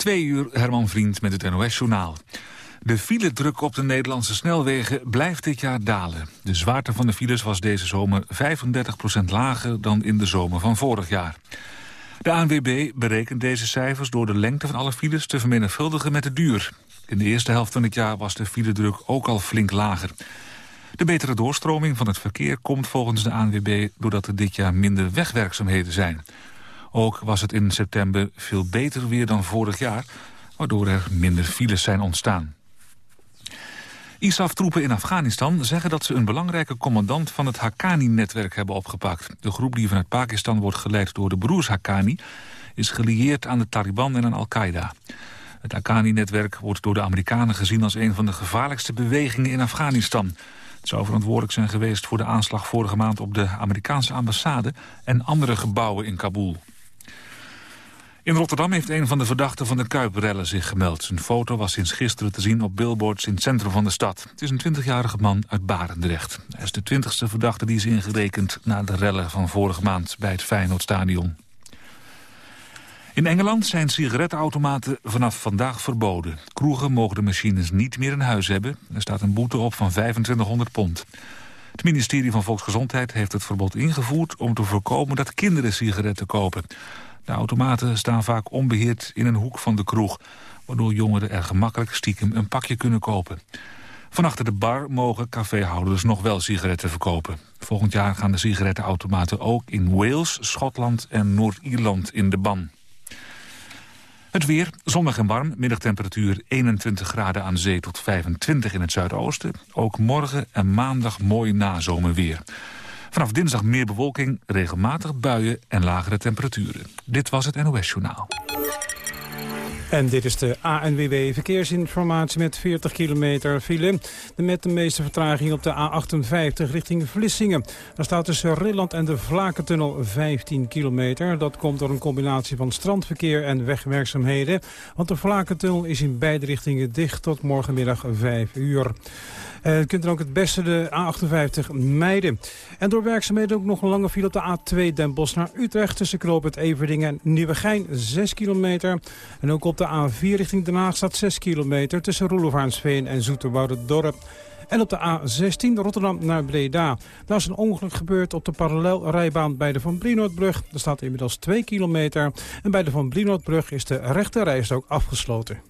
Twee uur Herman Vriend met het NOS-journaal. De filedruk op de Nederlandse snelwegen blijft dit jaar dalen. De zwaarte van de files was deze zomer 35% lager dan in de zomer van vorig jaar. De ANWB berekent deze cijfers door de lengte van alle files te vermenigvuldigen met de duur. In de eerste helft van het jaar was de filedruk ook al flink lager. De betere doorstroming van het verkeer komt volgens de ANWB... doordat er dit jaar minder wegwerkzaamheden zijn. Ook was het in september veel beter weer dan vorig jaar... waardoor er minder files zijn ontstaan. ISAF-troepen in Afghanistan zeggen dat ze een belangrijke commandant van het Haqqani-netwerk hebben opgepakt. De groep die vanuit Pakistan wordt geleid door de broers Haqqani is gelieerd aan de Taliban en aan Al-Qaeda. Het Haqqani-netwerk wordt door de Amerikanen gezien als een van de gevaarlijkste bewegingen in Afghanistan. Het zou verantwoordelijk zijn geweest voor de aanslag vorige maand op de Amerikaanse ambassade en andere gebouwen in Kabul. In Rotterdam heeft een van de verdachten van de Kuiprellen zich gemeld. Zijn foto was sinds gisteren te zien op billboards in het centrum van de stad. Het is een 20-jarige man uit Barendrecht. Hij is de 20ste verdachte die is ingerekend na de rellen van vorige maand bij het Feyenoordstadion. In Engeland zijn sigarettenautomaten vanaf vandaag verboden. Kroegen mogen de machines niet meer in huis hebben. Er staat een boete op van 2500 pond. Het ministerie van Volksgezondheid heeft het verbod ingevoerd... om te voorkomen dat kinderen sigaretten kopen. De automaten staan vaak onbeheerd in een hoek van de kroeg... waardoor jongeren er gemakkelijk stiekem een pakje kunnen kopen. Van achter de bar mogen caféhouders nog wel sigaretten verkopen. Volgend jaar gaan de sigarettenautomaten ook in Wales, Schotland en Noord-Ierland in de ban. Het weer, zonnig en warm, middagtemperatuur 21 graden aan zee tot 25 in het zuidoosten. Ook morgen en maandag mooi nazomerweer. Vanaf dinsdag meer bewolking, regelmatig buien en lagere temperaturen. Dit was het NOS Journaal. En dit is de ANWB Verkeersinformatie met 40 kilometer file. Met de meeste vertraging op de A58 richting Vlissingen. Daar staat tussen Rilland en de Vlakentunnel 15 kilometer. Dat komt door een combinatie van strandverkeer en wegwerkzaamheden. Want de Vlakentunnel is in beide richtingen dicht tot morgenmiddag 5 uur. Uh, kunt dan ook het beste de A58 mijden. En door werkzaamheden ook nog een lange file op de A2 Den Bosch naar Utrecht... tussen Knoop Everdingen en Nieuwegein, 6 kilometer. En ook op de A4 richting Den Haag staat 6 kilometer... tussen Roelofaansveen en Dorp. En op de A16 Rotterdam naar Breda. Daar is een ongeluk gebeurd op de parallelrijbaan bij de Van Brienoordbrug. Er staat inmiddels 2 kilometer. En bij de Van Brienoordbrug is de rechte ook afgesloten.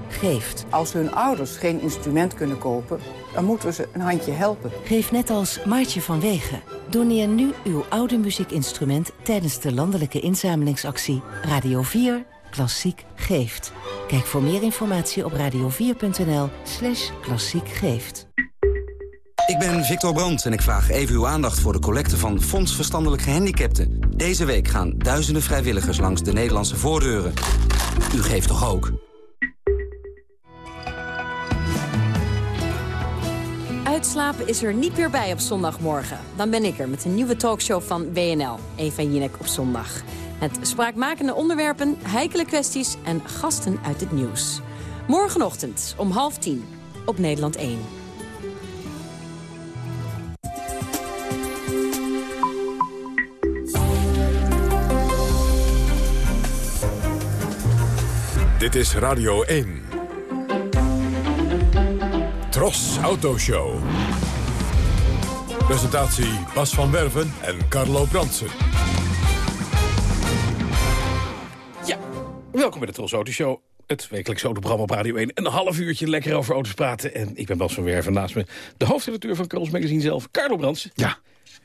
geeft. Als hun ouders geen instrument kunnen kopen, dan moeten we ze een handje helpen. Geef net als Maartje van Wegen. Doneer nu uw oude muziekinstrument tijdens de landelijke inzamelingsactie Radio 4 Klassiek geeft. Kijk voor meer informatie op radio4.nl slash klassiek geeft. Ik ben Victor Brandt en ik vraag even uw aandacht voor de collecte van Fonds Verstandelijk Gehandicapten. Deze week gaan duizenden vrijwilligers langs de Nederlandse voordeuren. U geeft toch ook? Uitslapen is er niet meer bij op zondagmorgen. Dan ben ik er met een nieuwe talkshow van WNL, Eva Jinek op zondag. Met spraakmakende onderwerpen, heikele kwesties en gasten uit het nieuws. Morgenochtend om half tien op Nederland 1. Dit is Radio 1. Tros Autoshow. Presentatie Bas van Werven en Carlo Bransen. Ja, welkom bij de Tros Autoshow. Het wekelijkse autoprogramma op Radio 1. Een half uurtje lekker over auto's praten. En ik ben Bas van Werven naast me. De hoofdredacteur van Carlos Magazine zelf, Carlo Bransen. Ja.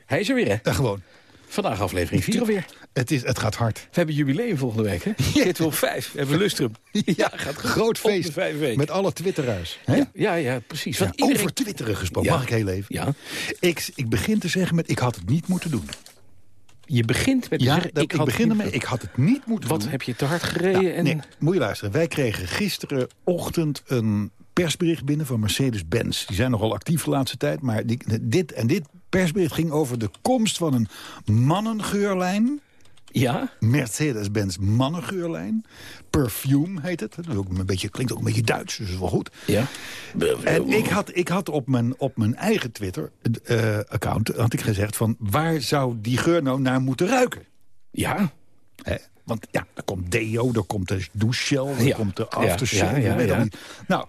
Hij is er weer, hè? Ja, gewoon. Vandaag aflevering 4 alweer. Het, is, het gaat hard. We hebben jubileum volgende week, hè? Ja. Zitten we op 5. We hebben Lustrum. Ja, gaat groot feest. Met alle twitteraars. Ja, ja, ja, precies. Ja, iedereen... Over twitteren gesproken. Mag ik heel even? Ja. Ik, ik begin te zeggen met ik had het niet moeten doen. Je begint met ja, zeggen, dat, ik, ik had begin ermee. Ik had het niet moeten Wat doen. heb je te hard gereden? Ja, en... nee, moet je luisteren. Wij kregen gisterenochtend een persbericht binnen van Mercedes-Benz. Die zijn nogal actief de laatste tijd. Maar die, dit, en dit persbericht ging over de komst van een mannengeurlijn. Ja? Mercedes-Benz mannengeurlijn. Perfume heet het. Dat is ook een beetje, klinkt ook een beetje Duits, dus is wel goed. Ja. En ik had, ik had op, mijn, op mijn eigen Twitter-account had ik gezegd van... waar zou die geur nou naar moeten ruiken? Ja? Hè? Want ja, er komt deo, er komt de douchegel, er Ja. komt de aftershave. ja, ja. Nou,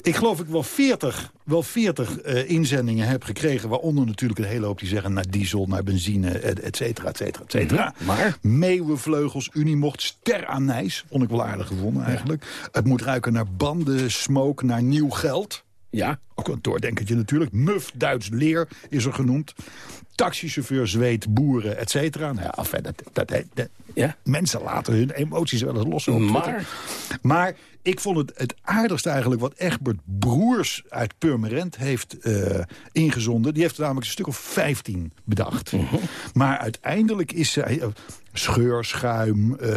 ik geloof ik wel 40, wel 40 eh, inzendingen heb gekregen... waaronder natuurlijk een hele hoop die zeggen... naar diesel, naar benzine, et et cetera, et cetera, et cetera. Mhm, maar? Meeuwenvleugels, Unimocht, ster vond ik wel aardig gevonden eigenlijk. Het moet ruiken naar banden, smoke, naar nieuw geld... Ja? Ook een doordenkertje natuurlijk. Muf, Duits leer is er genoemd. Taxichauffeur, zweet, boeren, et cetera. Nou enfin, dat, dat, dat- Ja? mensen laten hun emoties wel eens los op. Maar? Maar ik vond het het aardigste eigenlijk wat Egbert Broers uit Purmerend heeft eh, ingezonden. Die heeft er namelijk een stuk of 15 bedacht. Mhm. Maar uiteindelijk is zij... eh, scheur, schuim, eh,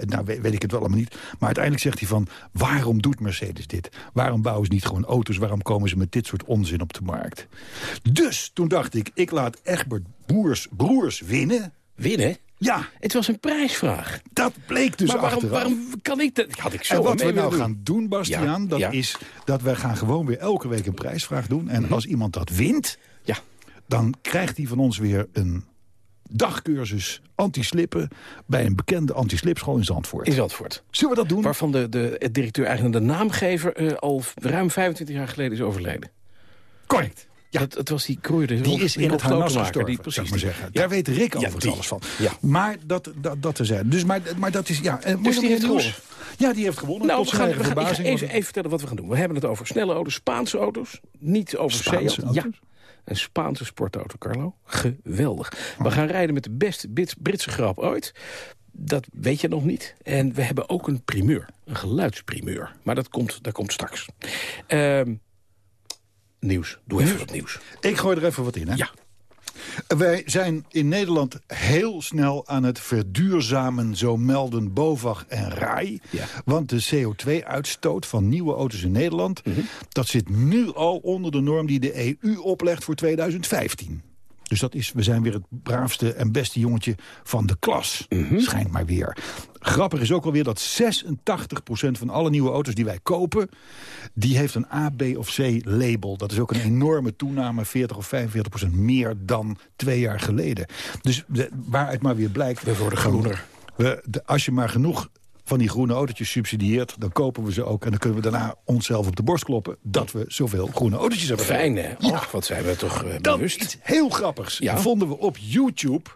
nou weet, weet ik het wel allemaal niet. Maar uiteindelijk zegt hij van, waarom doet Mercedes dit? Waarom bouwen ze niet gewoon auto's? Waarom komen ze met dit soort onzin op de markt? Dus toen dacht ik, ik laat Egbert Broers, Broers winnen. Winnen? Ja, Het was een prijsvraag. dat bleek dus maar waarom, achteraf. waarom kan ik dat? Had ik zo En wat we nou gaan doen, Bastiaan, Ja, dat ja. is dat wij gaan gewoon weer elke week een prijsvraag doen. En als iemand dat wint, Ja. dan krijgt hij van ons weer een dagcursus anti-slippen... bij een bekende anti-slipschool in Zandvoort. In Zandvoort. Zullen we dat doen? Waarvan de, de directeur, eigenlijk de naamgever... eh, al ruim 25 jaar geleden is overleden. Correct. Ja. Dat, het was die kroeide Die is in het harnas Die, gestorven, precies, maar zeggen. Ja. Daar weet Rick Ja, die. alles van. Ja. Maar dat, dat, dat te zijn. Dus, maar, maar dat is... Ja, eh, moet je die heeft gewonnen? Ja, die heeft gewonnen. Nou, we gaan, we gaan, even, even vertellen wat we gaan doen. We hebben het over snelle auto's, Spaanse auto's. Niet over Spaanse auto's? Ja, een Spaanse sportauto, Carlo. Geweldig. Oh. We gaan rijden met de beste Brits- Britse grap ooit. Dat weet je nog niet. En we hebben ook een primeur. Een geluidsprimeur. Maar dat komt, dat komt straks. Ehm, nieuws. Doe even wat nieuws. Ik gooi er even wat in, hè? Ja. Wij zijn in Nederland heel snel aan het verduurzamen, zo melden BOVAG en RAI. Ja. Want de CO2-uitstoot van nieuwe auto's in Nederland... dat zit nu al onder de norm die de EU oplegt voor 2015. Dus dat is, we zijn weer het braafste en beste jongetje van de klas. Schijnt maar weer. Grappig is ook alweer dat 86% van alle nieuwe auto's die wij kopen... die heeft een A, B of C label. Dat is ook een enorme toename, 40 of 45% meer dan twee jaar geleden. Dus de, waaruit maar weer blijkt... We worden groener. We, de- als je maar genoeg van die groene autootjes subsidieert... dan kopen we ze ook en dan kunnen we daarna onszelf op de borst kloppen... dat we zoveel groene autootjes hebben. Fijn, hè? Ja. Och, wat zijn we toch eh, Dan bewust. iets heel grappigs. Ja. Vonden we op YouTube.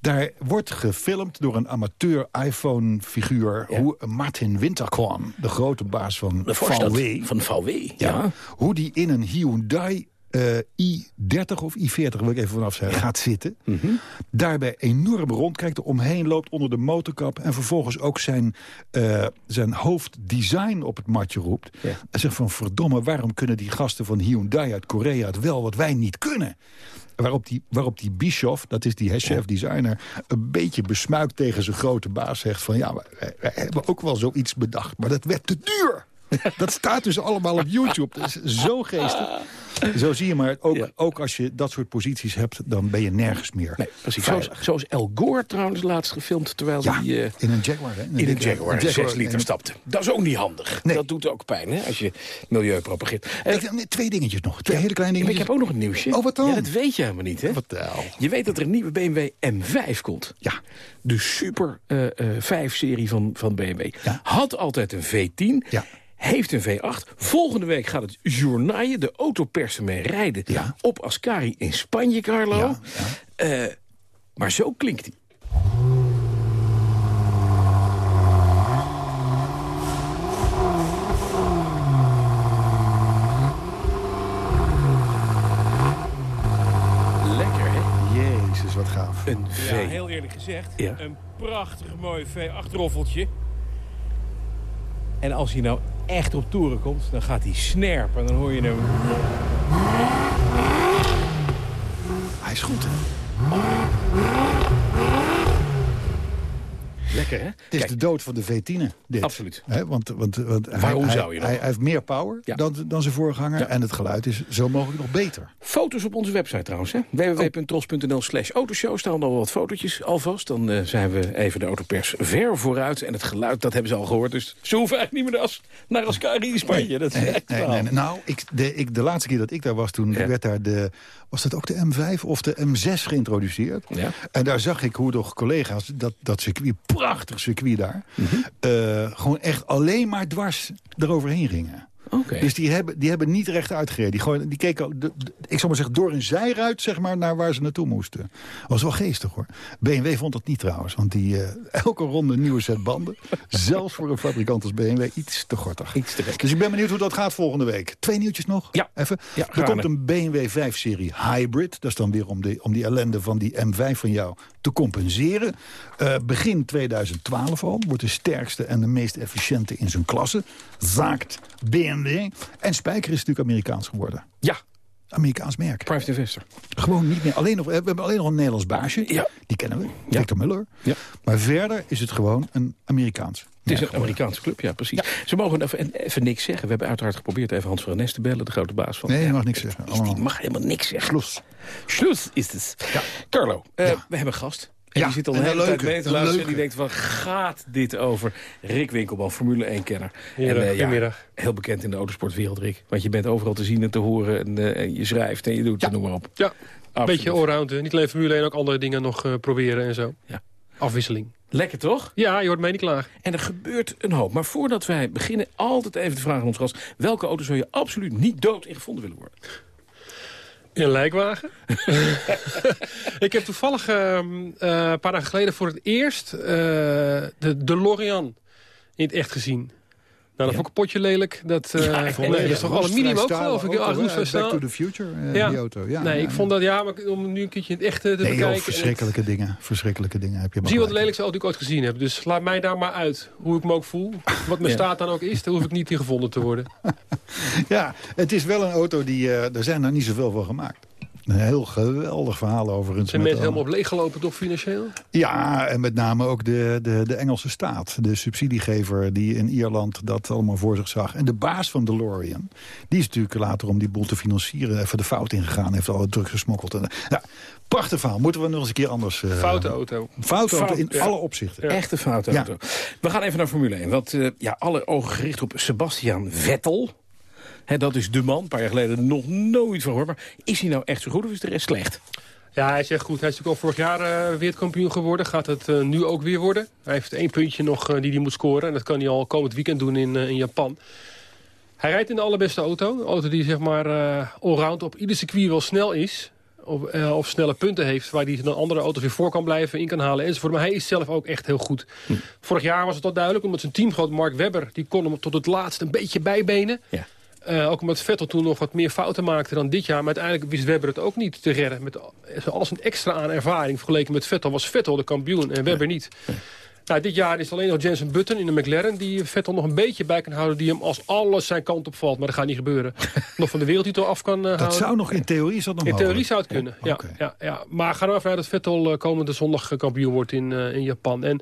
Daar wordt gefilmd door een amateur iPhone-figuur... Ja. hoe Martin Winterkorn, de grote baas van De VW... van VW. Ja, hoe die in een Hyundai eh, i30 of i40, wil ik even vanaf zeggen, gaat zitten. Mhm. Daarbij enorm rondkijkt, er omheen loopt onder de motorkap... en vervolgens ook zijn, eh, zijn hoofddesign op het matje roept. Ja. En zegt van, verdomme, waarom kunnen die gasten van Hyundai uit Korea... het wel wat wij niet kunnen? Waarop die, waarop die Bischoff, dat is die chef-designer... een beetje besmuikt tegen zijn grote baas zegt van... ja, wij, wij hebben ook wel zoiets bedacht, maar dat werd te duur. Dat staat dus allemaal op YouTube. Dat is zo geestig. Zo zie je maar, ook, Ja. ook als je dat soort posities hebt... dan ben je nergens meer Nee, precies. Zoals, zoals El Gore trouwens laatst gefilmd... terwijl Ja, hij... eh, in een Jaguar. Hè? in een Jaguar, 6 liter stapte. Dat is ook niet handig. Nee. Dat doet ook pijn, hè, als je milieu propageert. Eh, Ik- twee dingetjes nog. Twee hele kleine maar ik dingetjes. heb ook nog een nieuwsje. Oh, wat dan? Ja, dat weet je helemaal niet, hè? Vertel. Je weet dat er een nieuwe BMW M5 komt. Ja. De Super eh, eh, 5-serie van, van BMW. Ja. Had altijd een V10. Ja. Heeft een V8. Volgende week gaat het journaaien, de autopers ermee rijden... Ja. op Ascari in Spanje, Carlo. Ja, Eh, maar zo klinkt hij. Lekker, hè? Jezus, wat gaaf. Een V. Ja, heel eerlijk gezegd. Ja. Een prachtig mooi V8-roffeltje. En als hij nou echt op toeren komt, dan gaat hij snerpen. En dan hoor je hem... Hij is goed, hè? Lekker, hè? Het is Kijk, de dood van de V10. Dit. Absoluut. Hè, want want, want Waarom hij, zou je hij, hij heeft meer power Ja. dan, dan zijn voorganger. Ja. En het geluid is zo mogelijk nog beter. Foto's op onze website trouwens. hè? www.tros.nl slash autoshow staan al wat fotootjes alvast. Dan eh, zijn we even de autopers ver vooruit. En het geluid, dat hebben ze al gehoord. Dus ze hoeven eigenlijk niet meer naar, As naar Ascari in Spanje. Dat is echt nee, nee. Nou, ik, de, ik, de laatste keer dat ik daar was, toen Ja. werd daar de... Was dat ook de M5 of de M6 geïntroduceerd? Ja. En daar zag ik hoe toch collega's dat, dat circuit, prachtig circuit daar... Mhm. eh, gewoon echt alleen maar dwars eroverheen gingen. Dus die hebben, die hebben niet recht uitgereden. Die, die keken, al- de- de- ik zal maar zeggen, door een zijruit zeg maar, naar waar ze naartoe moesten. was wel geestig hoor. BMW vond dat niet trouwens. Want die eh, elke ronde nieuwe set banden. zelfs voor een fabrikant als BMW iets te gortig. Iets te gek. Dus ik ben benieuwd hoe dat gaat volgende week. Twee nieuwtjes nog? Ja. Even. Ja, er komt een BMW 5-serie Hybrid. Dat is dan weer om, de, om die ellende van die M5 van jou te compenseren. Eh, begin 2012 al. Wordt de sterkste en de meest efficiënte in zijn klasse. Zaakt BMW. En Spijker is natuurlijk Amerikaans geworden. Ja, Amerikaans merk. private investor. Gewoon niet meer. Alleen nog, we hebben alleen nog een Nederlands baasje. Ja. Die kennen we. Ja. Victor Muller. Ja. Maar verder is het gewoon een Amerikaans. Het is een. Amerikaanse club, ja, precies. Ze mogen even, even niks zeggen. We hebben uiteraard geprobeerd even Hans van Nes te bellen, de grote baas van... Nee, je mag niks zeggen. Die Allemaal. mag helemaal niks zeggen. Schloss. Schluss is het. Carlo, eh, we hebben een gast. En Ja, die zit al en een hele tijd mee te luisteren. En die denkt van, gaat dit over? Rick Winkelman, Formule 1-kenner. Ja, en, eh, goedemiddag. heel bekend in de autosportwereld, Rick. Want je bent overal te zien en te horen. En, eh, en je schrijft en je doet het, noem maar op. Ja, een Absoluut. beetje allround. Niet alleen Formule 1, ook andere dingen nog eh, proberen en zo. Ja. Afwisseling. Lekker, toch? Ja, je hoort mij niet klaar. En er gebeurt een hoop. Maar voordat wij beginnen, altijd even de vraag aan ons gast. Welke auto zou je absoluut niet dood in gevonden willen worden? In lijkwagen. ik heb toevallig ehm, eh, een paar dagen geleden voor het eerst eh, de DeLorean in het echt gezien. Nou, dat Ja. vond ik een potje lelijk. Dat, eh, Ja, ik vond nee, dat is toch aluminium ook, geloof ik? auto, Ja, Back to staal. the Future, eh, Ja. die auto. Ja, nee, ja, ik vond dat, ja, maar om nu een keertje in het echt eh, te Nee, joh, het- verschrikkelijke dingen. Verschrikkelijke dingen heb je maar Zie wat de gelijk. lelijkste auto die ik ooit gezien heb. Dus laat mij daar maar uit. Hoe ik me ook voel. Wat mijn Ja. staat dan ook is. Daar hoef ik niet in gevonden te worden. Ja, het is wel een auto die... eh er zijn er niet zoveel van gemaakt. Een heel geweldig verhaal overigens. Zijn met mensen al- helemaal op leeggelopen toch financieel? Ja, en met name ook de, de, de Engelse staat. De subsidiegever die in Ierland dat allemaal voor zich zag. En de baas van DeLorean, die is natuurlijk later om die boel te financieren... even de fout ingegaan, heeft al druk gesmokkeld. En, ja, prachtig verhaal. Moeten we nog eens een keer anders... eh, Foute auto. Foute auto in ja. alle opzichten. Echte foute auto. We gaan even naar Formule 1. Want eh, ja, alle ogen gericht op Sebastian Vettel. Dat is de man. Een paar jaar geleden nog nooit van gehoord. Maar is hij nou echt zo goed of is de rest slecht? Ja, hij is echt goed. Hij is natuurlijk al vorig jaar eh, wereldkampioen geworden. Gaat het eh, nu ook weer worden. Hij heeft één puntje nog eh, die hij moet scoren. En dat kan hij al komend weekend doen in, in Japan. Hij rijdt in de allerbeste auto. Een auto die zeg maar allround op ieder circuit wel snel is. Of, of snelle punten heeft waar hij dan andere auto's weer voor kan blijven, in kan halen enzovoort. Maar hij is zelf ook echt heel goed. Vorig jaar was het al duidelijk, omdat zijn teamgenoot Mark Webber... die kon hem tot het laatste een beetje bijbenen. Ja. Eh, ook omdat Vettel toen nog wat meer fouten maakte dan dit jaar. Maar uiteindelijk wist Webber het ook niet te redden. Met alles een extra aan ervaring. Vergeleken met Vettel was Vettel de kampioen en Webber niet. Nou, dit jaar is het alleen nog Jensen Button in de McLaren... die Vettel nog een beetje bij kan houden... die hem als alles zijn kant op valt. Maar dat gaat niet gebeuren. nog van de wereldtitel af kan eh, Dat houden. zou nog in theorie is dat nog In theorie zou het kunnen, ja. Ja, ja. Maar ga er maar vanuit dat Vettel eh, komende zondag kampioen wordt in, in Japan. En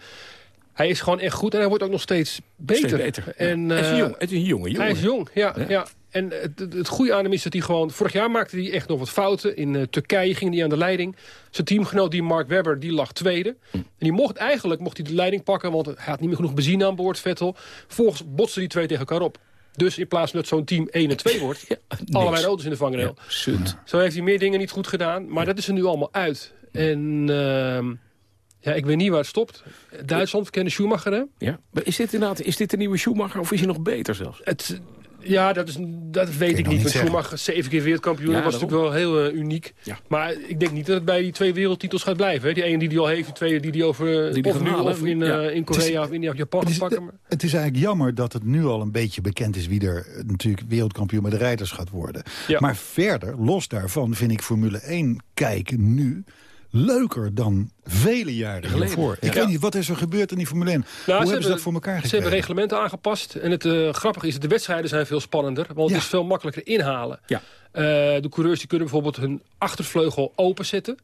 hij is gewoon echt goed en hij wordt ook nog steeds beter. Steeds beter. Ja. En, het, is eh, jong, het is een jonge jongen. hij is jong, ja. Ja. ja. En het, het, goede aan hem is dat hij gewoon... Vorig jaar maakte hij echt nog wat fouten. In eh, Turkije ging hij aan de leiding. Zijn teamgenoot, die Mark Webber, die lag tweede. Hm. En die mocht eigenlijk mocht hij de leiding pakken... want hij had niet meer genoeg benzine aan boord, Vettel. Volgens botsten die twee tegen elkaar op. Dus in plaats van dat zo'n team 1 en 2 wordt... Ja, allebei auto's in de vangrail. Ja. Zo heeft hij meer dingen niet goed gedaan. Maar dat is er nu allemaal uit. En ehm, ja, ik weet niet waar het stopt. Duitsland kennen Schumacher, hè? Ja. Maar is dit inderdaad is dit de nieuwe Schumacher of is hij nog beter zelfs? Het, ja, dat, is, dat weet ik niet. Want. Schumacher, zeven keer wereldkampioen, Ja, dat was natuurlijk wel heel eh, uniek. Ja. Maar ik denk niet dat het bij die twee wereldtitels gaat blijven. Hè. Die ene die hij al heeft, die tweede die hij over Die die of nu halen. of in, Ja. eh, in Korea of in of Japan Het is, pakken. Maar, het is eigenlijk jammer dat het nu al een beetje bekend is... wie er eh, natuurlijk wereldkampioen met de rijders gaat worden. Ja. Maar verder, los daarvan, vind ik Formule 1 kijken nu leuker dan vele jaren Geleden, ja. Ik weet niet, wat is er gebeurd in die Formule 1? Hoe hebben ze dat voor elkaar Ze gekregen? hebben reglementen aangepast. En het eh, grappige is dat de wedstrijden zijn veel spannender. Want Ja. het is veel makkelijker inhalen. Ja. Eh, de coureurs die kunnen bijvoorbeeld hun achtervleugel openzetten.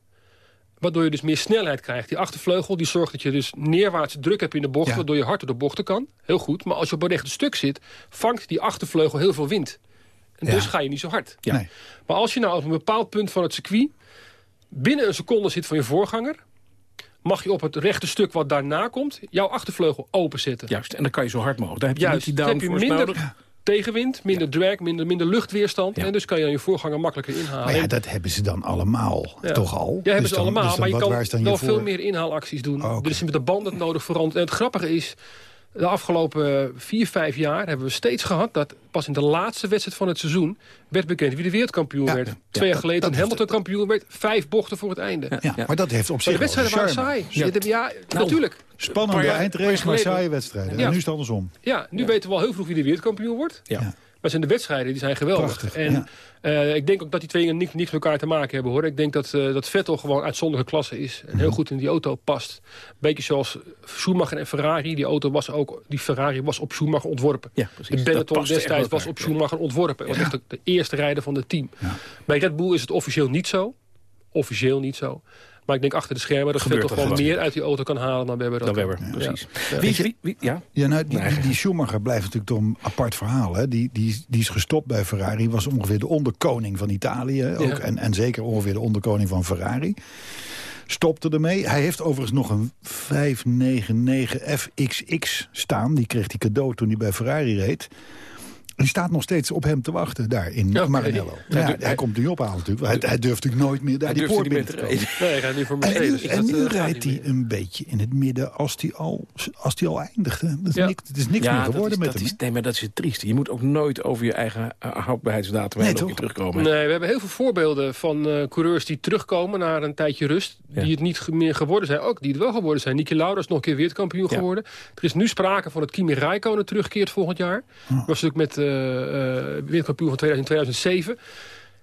Waardoor je dus meer snelheid krijgt. Die achtervleugel die zorgt dat je dus neerwaarts druk hebt in de bocht... waardoor je harder de bochten kan. Heel goed. Maar als je op een rechte stuk zit... vangt die achtervleugel heel veel wind. En dus ga je niet zo hard. Nee. Maar als je nou op een bepaald punt van het circuit... binnen een seconde zit van je voorganger... mag je op het rechte stuk wat daarna komt... jouw achtervleugel openzetten. Juist, en dan kan je zo hard mogelijk. Dan heb je Juist, niet die dan heb je downforce minder nodig. tegenwind, minder drag, minder, minder luchtweerstand. En dus kan je dan je voorganger makkelijker inhalen. Maar ja, dat hebben ze dan allemaal, Ja. toch al? Ja, hebben Dus ze dan- allemaal, dus dan maar je kan je veel meer inhaalacties doen. Oh, oké. Er is met de banden nodig veranderd. En het grappige is, de afgelopen vier, vijf jaar hebben we steeds gehad... dat pas in de laatste wedstrijd van het seizoen werd bekend wie de wereldkampioen Ja, werd. ja, Twee jaar dat- geleden dat heeft- Hamilton kampioen werd. Vijf bochten voor het einde. Ja, maar dat heeft op zich de wedstrijden waren saai. Ja, ja natuurlijk. Spannende eindrace, maar saaie wedstrijden. Ja. En nu is het andersom. Ja, nu weten we al heel vroeg wie de wereldkampioen wordt. Ja. Maar zijn de wedstrijden die zijn geweldig. Prachtig, en ja. eh, ik denk ook dat die twee niks, niks met elkaar te maken hebben. hoor. Ik denk dat, eh, dat Vettel gewoon uitzonderlijke klasse is. En Mhm. heel goed in die auto past. Beetje zoals Schumacher en Ferrari. Die auto was ook, die Ferrari was op Schumacher ontworpen. Ja, precies. De Dat Benetton destijds was op. Schumacher ontworpen. was echt de, de eerste rijder van het team. Bij Red Bull is het officieel niet zo. Officieel niet zo. Maar ik denk achter de schermen dat er gewoon gewoon. meer uit die auto kan halen dan Webber. dat Dan. Webber, Ja. precies. Ja. Wie, wie, wie- ja? Ja, nou, die, die, die Schumacher blijft natuurlijk toch een apart verhaal. Hè? Die, die, die is gestopt bij Ferrari. Was ongeveer de onderkoning van Italië. Ook, Ja. en, en zeker ongeveer de onderkoning van Ferrari. Stopte ermee. Hij heeft overigens nog een 599 FXX staan. Die kreeg hij cadeau toen hij bij Ferrari reed. Die staat nog steeds op hem te wachten daar in. Maranello. Ja, hij komt nu ophalen natuurlijk. Hij, hij durft natuurlijk nooit meer daar Hij die durft poort niet binnen meer te komen. Nee, hij gaat nu voor En nu, Mercedes. dus en dat, nu eh, rijdt hij een beetje in het midden als hij al, als hij al eindigt. Dat is, Ja. niks, het is niks Ja, meer dat geworden is, met dat hem. is, nee, maar dat is het trieste. Je moet ook nooit over je eigen uh, houdbaarheidsdatum Nee, weer terugkomen. Nee, we hebben heel veel voorbeelden van eh, coureurs die terugkomen naar een tijdje rust. Ja. Die het niet meer geworden zijn. Ook die het wel geworden zijn. Niki Lauda is nog een keer wereldkampioen Ja. geworden. Er is nu sprake van dat Kimi Räikkönen terugkeert volgend jaar. Oh. Was natuurlijk met eh, eh, wereldkampioen van 2000 2007.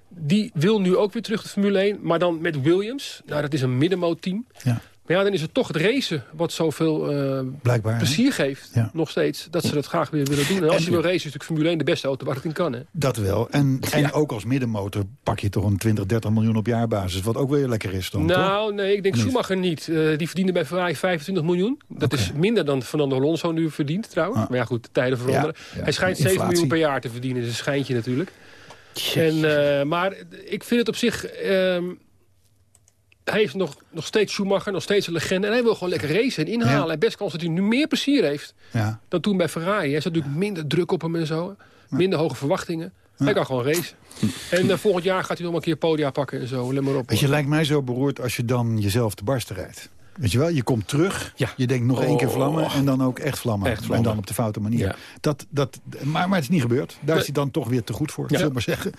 Die wil nu ook weer terug de Formule 1. Maar dan met Williams. Nou, dat is een middenmootteam. Ja. Maar ja, dan is het toch het racen wat zoveel eh, Blijkbaar. hè? plezier geeft. Ja. Nog steeds. Dat ze dat graag weer willen doen. En als En- je wil racen is natuurlijk Formule 1 de beste auto waar het in kan. Hè? Dat wel. En, en ook als middenmotor pak je toch een 20, 30 miljoen op jaarbasis. Wat ook weer lekker is dan, toch? Nou, nee, ik denk Niet? Schumacher niet. Eh, die verdiende bij Ferrari 25 miljoen. Dat is minder dan Fernando Alonso nu verdient trouwens. Ah. Maar ja, goed, de tijden veranderen. Ja, ja. Hij schijnt 7 Inflatie. miljoen per jaar te verdienen. Dat is een schijntje natuurlijk. En, eh, maar ik vind het op zich... ehm, hij heeft nog, nog steeds Schumacher, nog steeds een legende. En hij wil gewoon lekker racen en inhalen. En best kans dat hij nu meer plezier heeft Ja. dan toen bij Ferrari. Hij zat natuurlijk minder druk op hem en zo. Minder hoge verwachtingen. Hij kan gewoon racen. En eh, volgend jaar gaat hij nog een keer podia pakken en zo. Let maar op. Weet je, lijkt mij zo beroerd als je dan jezelf te barsten rijdt. Weet je wel, je komt terug, Ja. je denkt nog één keer Oh. vlammen... en dan ook echt vlammen. Echt vlammen. En dan op de foute manier. Ja. Dat, dat, maar, maar het is niet gebeurd. Daar is hij dan toch weer te goed voor, zullen we maar zeggen.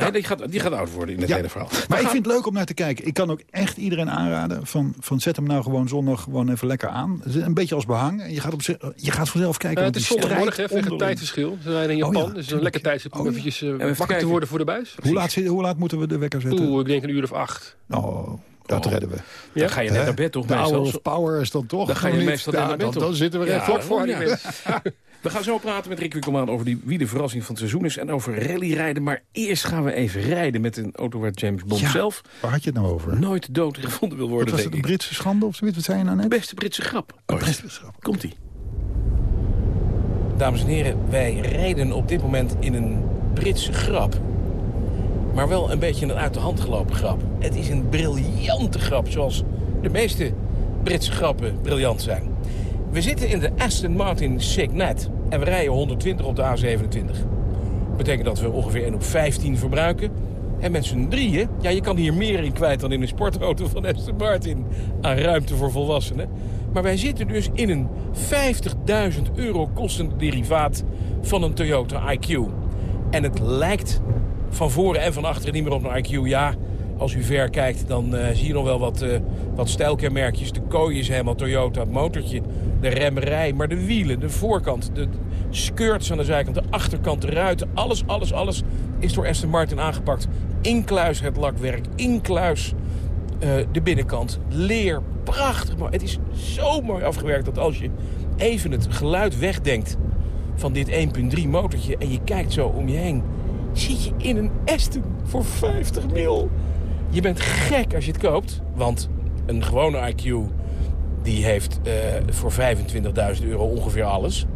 Nee, die, gaat, die gaat oud worden in het Ja. hele verhaal. Maar ik vind het leuk om naar te kijken. Ik kan ook echt iedereen aanraden van, van zet hem nou gewoon zondag gewoon even lekker aan. Een beetje als behang. En je gaat, op, je gaat vanzelf kijken. Ja, want het is zondagmorgen, het onderling. tijdverschil. Ze zijn in Japan, Oh ja, dus een lekker tijdstip om Oh ja. eventjes uh, even wakker te worden voor de buis. Hoe laat, hoe laat moeten we de wekker zetten? Oeh, ik denk een uur of acht. Oh, dat Oh. redden we. Dan ga je net naar bed toch De meestal? of power is dan toch Dan ga je meestal Ja, naar bed, dan, zitten we Ja, echt Vlak voor oh, ja. We gaan zo praten met Rick Wickelman over die, wie de verrassing van het seizoen is... en over rallyrijden. Maar eerst gaan we even rijden met een auto waar James Bond Ja. zelf... Waar had je het nou over? nooit dood gevonden wil Wat worden, was denk het, een. Britse schande of zoiets? Wat zei je nou De net? beste Britse grap. Een Britse schande. Komt-ie. Dames en heren, wij rijden op dit moment in een Britse grap. Maar wel een beetje een uit de hand gelopen grap. Het is een briljante grap, zoals de meeste Britse grappen briljant zijn. We zitten in de Aston Martin Signet en we rijden 120 op de A27. Dat betekent dat we ongeveer 1 op 15 verbruiken. En met z'n drieën, ja, je kan hier meer in kwijt dan in een sportauto van Aston Martin aan ruimte voor volwassenen. Maar wij zitten dus in een 50.000 euro kostend derivaat van een Toyota IQ. En het lijkt van voren en van achteren niet meer op een IQ. Ja, als u ver kijkt, dan eh, zie je nog wel wat, eh, wat stijlkenmerkjes. De kooi is helemaal Toyota, het motortje, de remmerij. Maar de wielen, de voorkant, de skirts aan de zijkant, de achterkant, de ruiten. Alles, alles, alles is door Aston Martin aangepakt. Inkluis het lakwerk, inkluis eh, de binnenkant. Leer, prachtig. Maar het is zo mooi afgewerkt dat als je even het geluid wegdenkt van dit 1.3 motortje... en je kijkt zo om je heen, zit je in een Aston voor 50 mil. Je bent gek als je het koopt, want een gewone IQ die heeft uh, voor 25.000 euro ongeveer alles.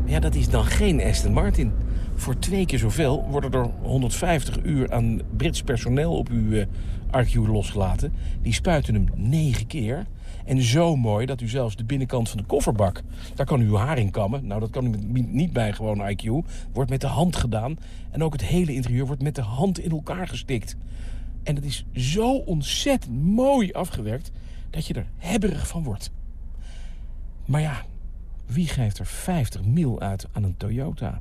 Maar ja, dat is dan geen Aston Martin. Voor twee keer zoveel worden er 150 uur aan Brits personeel op uw uh, IQ losgelaten. Die spuiten hem negen keer. En zo mooi dat u zelfs de binnenkant van de kofferbak... daar kan u uw haar in kammen. Nou, dat kan u niet bij gewoon IQ. Wordt met de hand gedaan. En ook het hele interieur wordt met de hand in elkaar gestikt. En het is zo ontzettend mooi afgewerkt... dat je er hebberig van wordt. Maar ja, wie geeft er 50 mil uit aan een Toyota?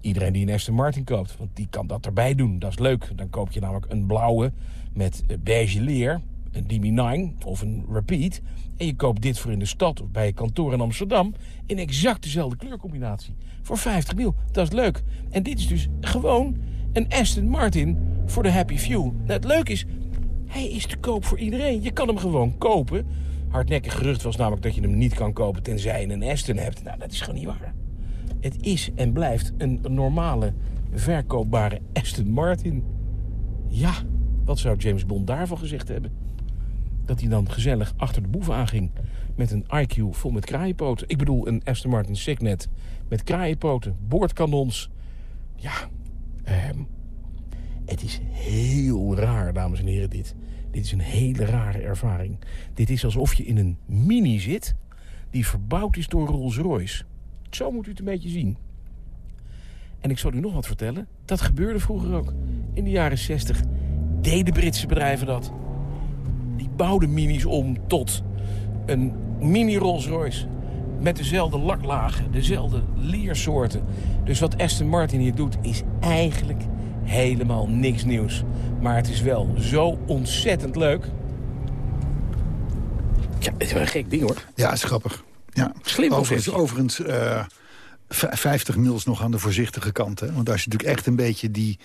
Iedereen die een Aston Martin koopt, want die kan dat erbij doen. Dat is leuk. Dan koop je namelijk een blauwe met beige leer een DB9 of een Repeat... en je koopt dit voor in de stad of bij je kantoor in Amsterdam... in exact dezelfde kleurcombinatie. Voor 50 mil. Dat is leuk. En dit is dus gewoon een Aston Martin voor de Happy Few. Nou, het leuke is, hij is te koop voor iedereen. Je kan hem gewoon kopen. Hardnekkig gerucht was namelijk dat je hem niet kan kopen... tenzij je een Aston hebt. Nou, dat is gewoon niet waar. Het is en blijft een normale, verkoopbare Aston Martin. Ja, wat zou James Bond daarvan gezegd hebben? Dat hij dan gezellig achter de boeven aanging... met een IQ vol met kraaienpoten. Ik bedoel een Aston Martin Signet met kraaienpoten, boordkanons. Ja, ehm, het is heel raar, dames en heren, dit. Dit is een hele rare ervaring. Dit is alsof je in een Mini zit die verbouwd is door Rolls-Royce. Zo moet u het een beetje zien. En ik zal u nog wat vertellen. Dat gebeurde vroeger ook. In de jaren 60 deden Britse bedrijven dat bouwde minis om tot een mini Rolls Royce. Met dezelfde laklagen, dezelfde leersoorten. Dus wat Aston Martin hier doet is eigenlijk helemaal niks nieuws. Maar het is wel zo ontzettend leuk. Ja, het is wel een gek ding hoor. Ja, is grappig. Ja. Slim overigens. overigens uh, 50 mils nog aan de voorzichtige kant. Hè? Want als je natuurlijk echt een beetje die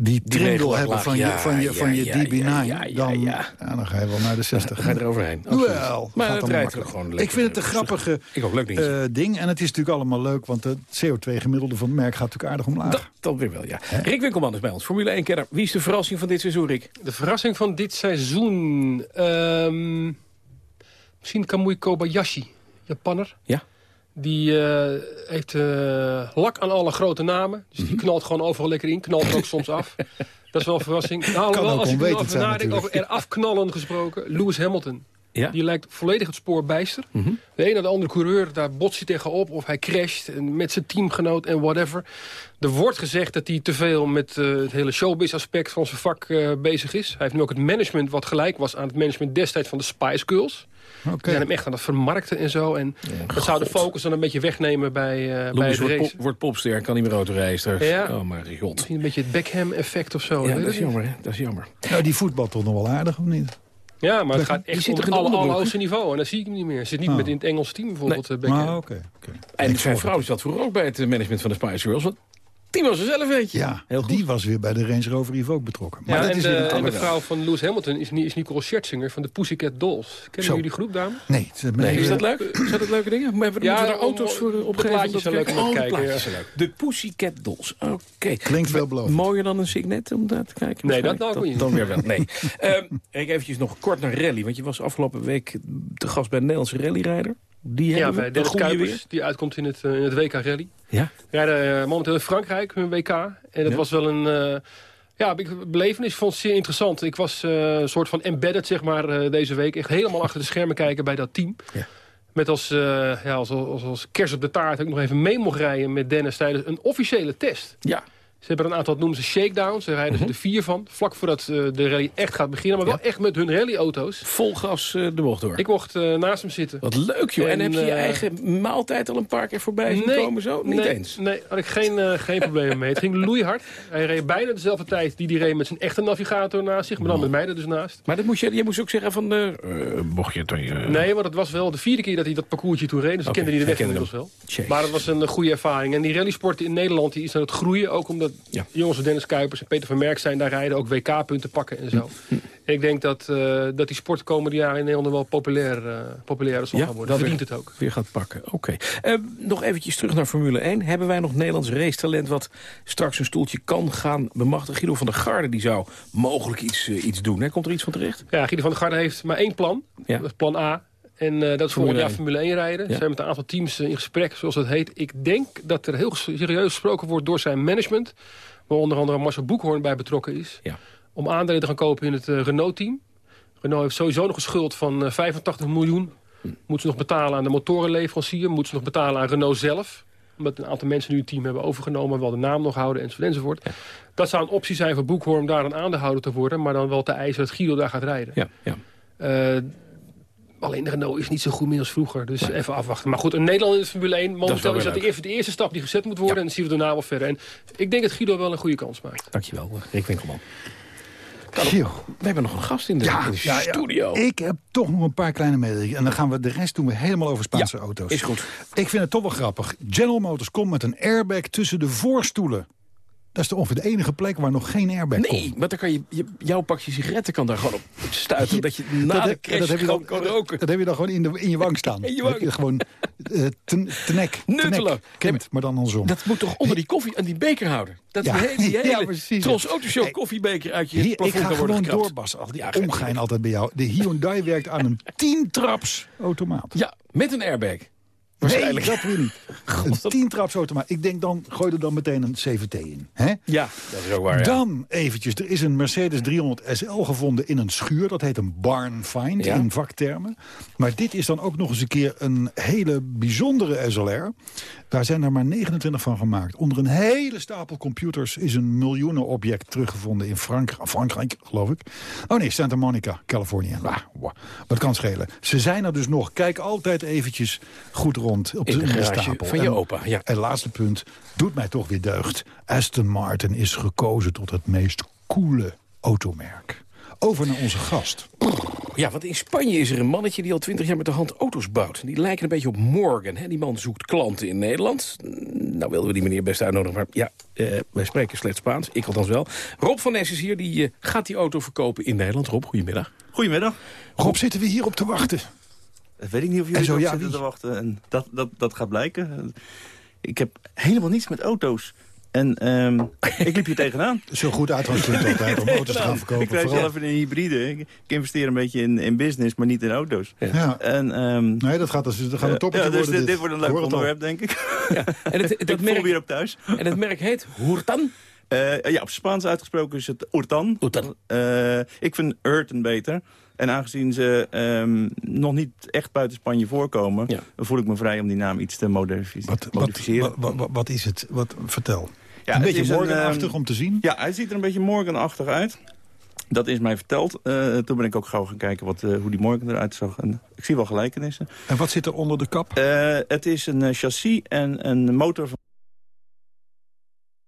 die trendel hebben van je, van je, van je DB9, dan, dan ga je wel naar de 60. Dan ga je eroverheen. Wel, maar het rijdt gewoon lekker. Ik vind het een grappige ik ook leuk uh, ding. En het is natuurlijk allemaal leuk, want het CO2-gemiddelde van het merk gaat natuurlijk aardig omlaag. Dat, dat weer wel, ja. He? Rick Winkelman is bij ons, Formule 1-kenner. Wie is de verrassing van dit seizoen, Rick? De verrassing van dit seizoen... Um, misschien Kamui Kobayashi, Japanner. Ja. Die uh, heeft uh, lak aan alle grote namen. Dus die mhm. knalt gewoon overal lekker in. Knalt er ook soms af. Dat is wel een verrassing. Nou, wel, als ik erover nadenk, over eraf knallen gesproken. Lewis Hamilton. Ja? Die lijkt volledig het spoor bijster. Mhm. De een naar de andere coureur, daar botst hij tegenop. Of hij crasht met zijn teamgenoot en whatever. Er wordt gezegd dat hij te veel met uh, het hele showbiz-aspect van zijn vak uh, bezig is. Hij heeft nu ook het management wat gelijk was aan het management destijds van de Spice Girls. Okay. Die zijn hem echt aan het vermarkten en zo. En ja, dat zou de focus dan een beetje wegnemen bij, uh, bij het wordt, wordt popster, kan niet meer autorijden straks. Ja. Oh maar god. Misschien een beetje het Beckham-effect of zo. Ja, dat is jammer. Hè? Dat is jammer. Nou, die voetbal toch nog wel aardig, of niet? Ja, maar het gaat echt op het allerhoogste niveau. En dat zie ik hem niet meer. Zit niet oh. met in het Engelse team bijvoorbeeld. Nee. Uh, ah, okay, En zijn vrouw zat vroeger ook bij het management van de Spice Girls. Die was er zelf, weet je. Ja, Heel goed. die was weer bij de Range Rover Evo ook betrokken. Maar ja, dat en, is de, en de vrouw van Lewis Hamilton is, is Nicole Scherzinger van de Pussycat Dolls. Kennen jullie die groep, dame? Nee. nee. Is dat leuk? Zijn dat leuke dingen? Maar ja, moeten we auto's voor opgegeven? Dat leuk om te kijken. Ja. De Pussycat Dolls. Oké. Okay. Klinkt wel beloofd. Mooier dan een signet om daar te kijken? Nee, dat nou niet. Dan weer wel. Nee. um, ik eventjes nog kort naar rally. Want je was afgelopen week te gast bij een Nederlandse rallyrijder. Die ja, bij Dennis Kuipers, die uitkomt in het, uh, in het WK Rally. Ja? Rijden uh, momenteel in Frankrijk, hun WK. En dat was wel een... Uh, ja, belevenis. Ik vond het zeer interessant. Ik was een soort van embedded, zeg maar, deze week. Echt helemaal achter de schermen kijken bij dat team. Ja. Met als, ja, als, als, als kerst op de taart dat ik nog even mee mocht rijden met Dennis tijdens een officiële test. Ja. Ze hebben een aantal, dat noemen ze shakedowns. Daar rijden ze mhm. er vier van. Vlak voordat uh, de rally echt gaat beginnen. Maar wel echt met hun rallyauto's. Vol gas uh, de bocht door. Ik mocht uh, naast hem zitten. Wat leuk joh. En, en heb je je eigen maaltijd al een paar keer voorbij zien nee, komen zo? Niet nee, eens? Nee, had ik geen, geen problemen mee. Het ging loeihard. Hij reed bijna dezelfde tijd die die reed met zijn echte navigator naast zich. Maar dan met mij er dus naast. Maar dat moest je, je moest ook zeggen van... de mocht je het Nee, want het was wel de vierde keer dat hij dat parcoursje toen reed. Dus okay, kende hij de weg inmiddels wel. Maar het was een goede ervaring. En die rallysport in Nederland die is aan het groeien. Ook omdat dat jongens als Dennis Kuipers en Peter van Merk zijn daar rijden. Ook WK-punten pakken en zo. ik denk dat, eh, dat die sport de komende jaren in Nederland wel populair, uh, populair zal gaan worden. Dat verdient het ook. Weer gaat pakken, oké. Eh, nog eventjes terug naar Formule 1. Hebben wij nog Nederlands racetalent wat straks een stoeltje kan gaan bemachtigen? Guido van der Garde die zou mogelijk iets, iets doen. Hè? Komt er iets van terecht? Ja, Guido van der Garde heeft maar één plan. Ja. Dat is plan A. En uh, dat is volgend jaar Formule 1 rijden. Ze zijn met een aantal teams in gesprek, zoals dat heet. Ik denk dat er heel serieus gesproken wordt door zijn management... waar onder andere Marcel Boekhoorn bij betrokken is... Ja. om aandelen te gaan kopen in het uh, Renault-team. Renault heeft sowieso nog een schuld van uh, eh, 85 miljoen. Hm. Moeten ze nog betalen aan de motorenleverancier. Moeten ze nog betalen aan Renault zelf. Omdat een aantal mensen nu het team hebben overgenomen... wel de naam nog houden enzovoort. enzovoort. Ja. Dat zou een optie zijn voor Boekhoorn om daar een aandeelhouder te worden... maar dan wel te eisen dat Guido daar gaat rijden. Ja, ja. Alleen de Renault is niet zo goed meer als vroeger. Dus even afwachten. Maar goed, een Nederlander in de Formule 1. Momenteel is, dat de, de, eerste stap die gezet moet worden. En dan zien we daarna wel verder. En ik denk dat Guido wel een goede kans maakt. Dankjewel, Rick Winkelman. we hebben nog een gast in de, in de studio. ik heb toch nog een paar kleine mededelingen. En dan gaan we de rest doen we helemaal over Spaanse auto's. Is goed. Ik vind het toch wel grappig. General Motors komt met een airbag tussen de voorstoelen. Dat is ongeveer de enige plek waar nog geen airbag nee, komt. Nee, maar dan kan je, je, jouw pakje sigaretten kan daar gewoon op stuiten. dat je na dat, de crash dat heb je dan, kan roken. Dat heb je dan gewoon in, de, in je wang staan. in je wang. Je gewoon uh, te, nek. Nutteloos. Kind, maar dan andersom. Dat moet toch onder die koffie en die beker houden? Dat ja. die hele, die hele ja, precies. Tros Autoshow hey, koffiebeker uit je hier, Ik ga gewoon door, Bas. Al die ja, omgein altijd bij jou. De Hyundai werkt aan een 10-traps automaat. Ja, met een airbag. Waarschijnlijk. Nee, dat wil niet. Een tientrapsautomaat. Ik denk dan, gooi er dan meteen een CVT in. Hè? Ja, dat is ook waar. Ja. Dan eventjes, er is een Mercedes 300 SL gevonden in een schuur. Dat heet een barn find in vaktermen. Maar dit is dan ook nog eens een keer een hele bijzondere SLR. Daar zijn er maar 29 van gemaakt. Onder een hele stapel computers is een miljoenenobject teruggevonden in Frankrijk, Frankrijk, geloof ik. Oh nee, Santa Monica, Californië. Ah, wat kan schelen. Ze zijn er dus nog. Kijk altijd eventjes goed rond op de, de stapel. van je opa. Ja. En laatste punt, doet mij toch weer deugd. Aston Martin is gekozen tot het meest coole automerk. Over naar onze gast. Ja, want in Spanje is er een mannetje die al twintig jaar met de hand auto's bouwt. Die lijken een beetje op Morgan. Hè? Die man zoekt klanten in Nederland. Nou wilden we die meneer best uitnodigen, maar ja, eh, wij spreken slechts Spaans. Ik althans wel. Rob van Ness is hier, die uh, gaat die auto verkopen in Nederland. Rob, goedemiddag. Goedemiddag. Rob, zitten we hier op te wachten? Dat weet ik niet of jullie zo, ja, zitten te wachten. En dat, dat, dat gaat blijken. Ik heb helemaal niets met auto's. En um, ik liep hier tegenaan. Zo goed uitgangspunt altijd om auto's te gaan verkopen. Ik rijd zelf in een hybride. Ik, investeer een beetje in, in business, maar niet in auto's. Ja. En, um, nee, dat gaat, dus, dat gaat een toppetje ja, dus worden. Dit, dit wordt een leuk onderwerp, denk ik. Ja. En het, het, merk, hier ook thuis. En het merk heet Hurtan? Uh, ja, op Spaans uitgesproken is het Urtan. Urtan. Uh, ik vind Urtan beter. En aangezien ze um, nog niet echt buiten Spanje voorkomen... Ja. voel ik me vrij om die naam iets te modificeren. Wat, wat, wat, is het? Wat, vertel. Ja, een beetje morgenachtig um, om te zien? Ja, hij ziet er een beetje morgenachtig uit. Dat is mij verteld. Uh, toen ben ik ook gauw gaan kijken wat, uh, hoe die morgen eruit zag. En ik zie wel gelijkenissen. En wat zit er onder de kap? Uh, het is een chassis en een motor van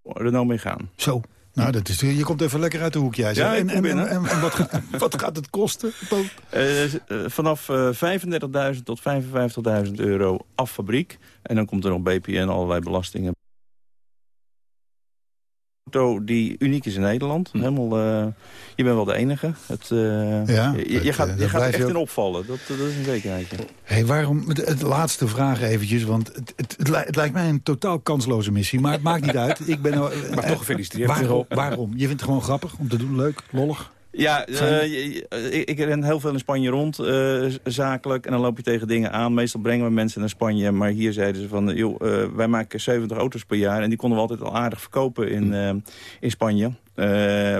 Renault Megane. Zo. Nou, dat is, je komt even lekker uit de hoek, jij Ja, en, en, en, en, wat, wat, gaat het kosten? Uh, vanaf uh, 35.000 tot 55.000 euro af fabriek. En dan komt er nog BPN en allerlei belastingen auto die uniek is in Nederland. Hm. Helemaal, uh, je bent wel de enige. Het, uh, ja, je, je, gaat, je gaat er echt in opvallen. Dat, dat is een zekerheidje. Hey, waarom, het, het, laatste vraag eventjes, want het, het, het, lijkt mij een totaal kansloze missie. Maar het maakt niet uit. Ik ben, uh, maar toch gefeliciteerd. Waarom, waarom? Je vindt het gewoon grappig om te doen? Leuk? Lollig? Ja, uh, ik, ik, ren heel veel in Spanje rond, uh, zakelijk. En dan loop je tegen dingen aan. Meestal brengen we mensen naar Spanje. Maar hier zeiden ze van, joh, uh, wij maken 70 auto's per jaar. En die konden we altijd al aardig verkopen in, hm. in Spanje.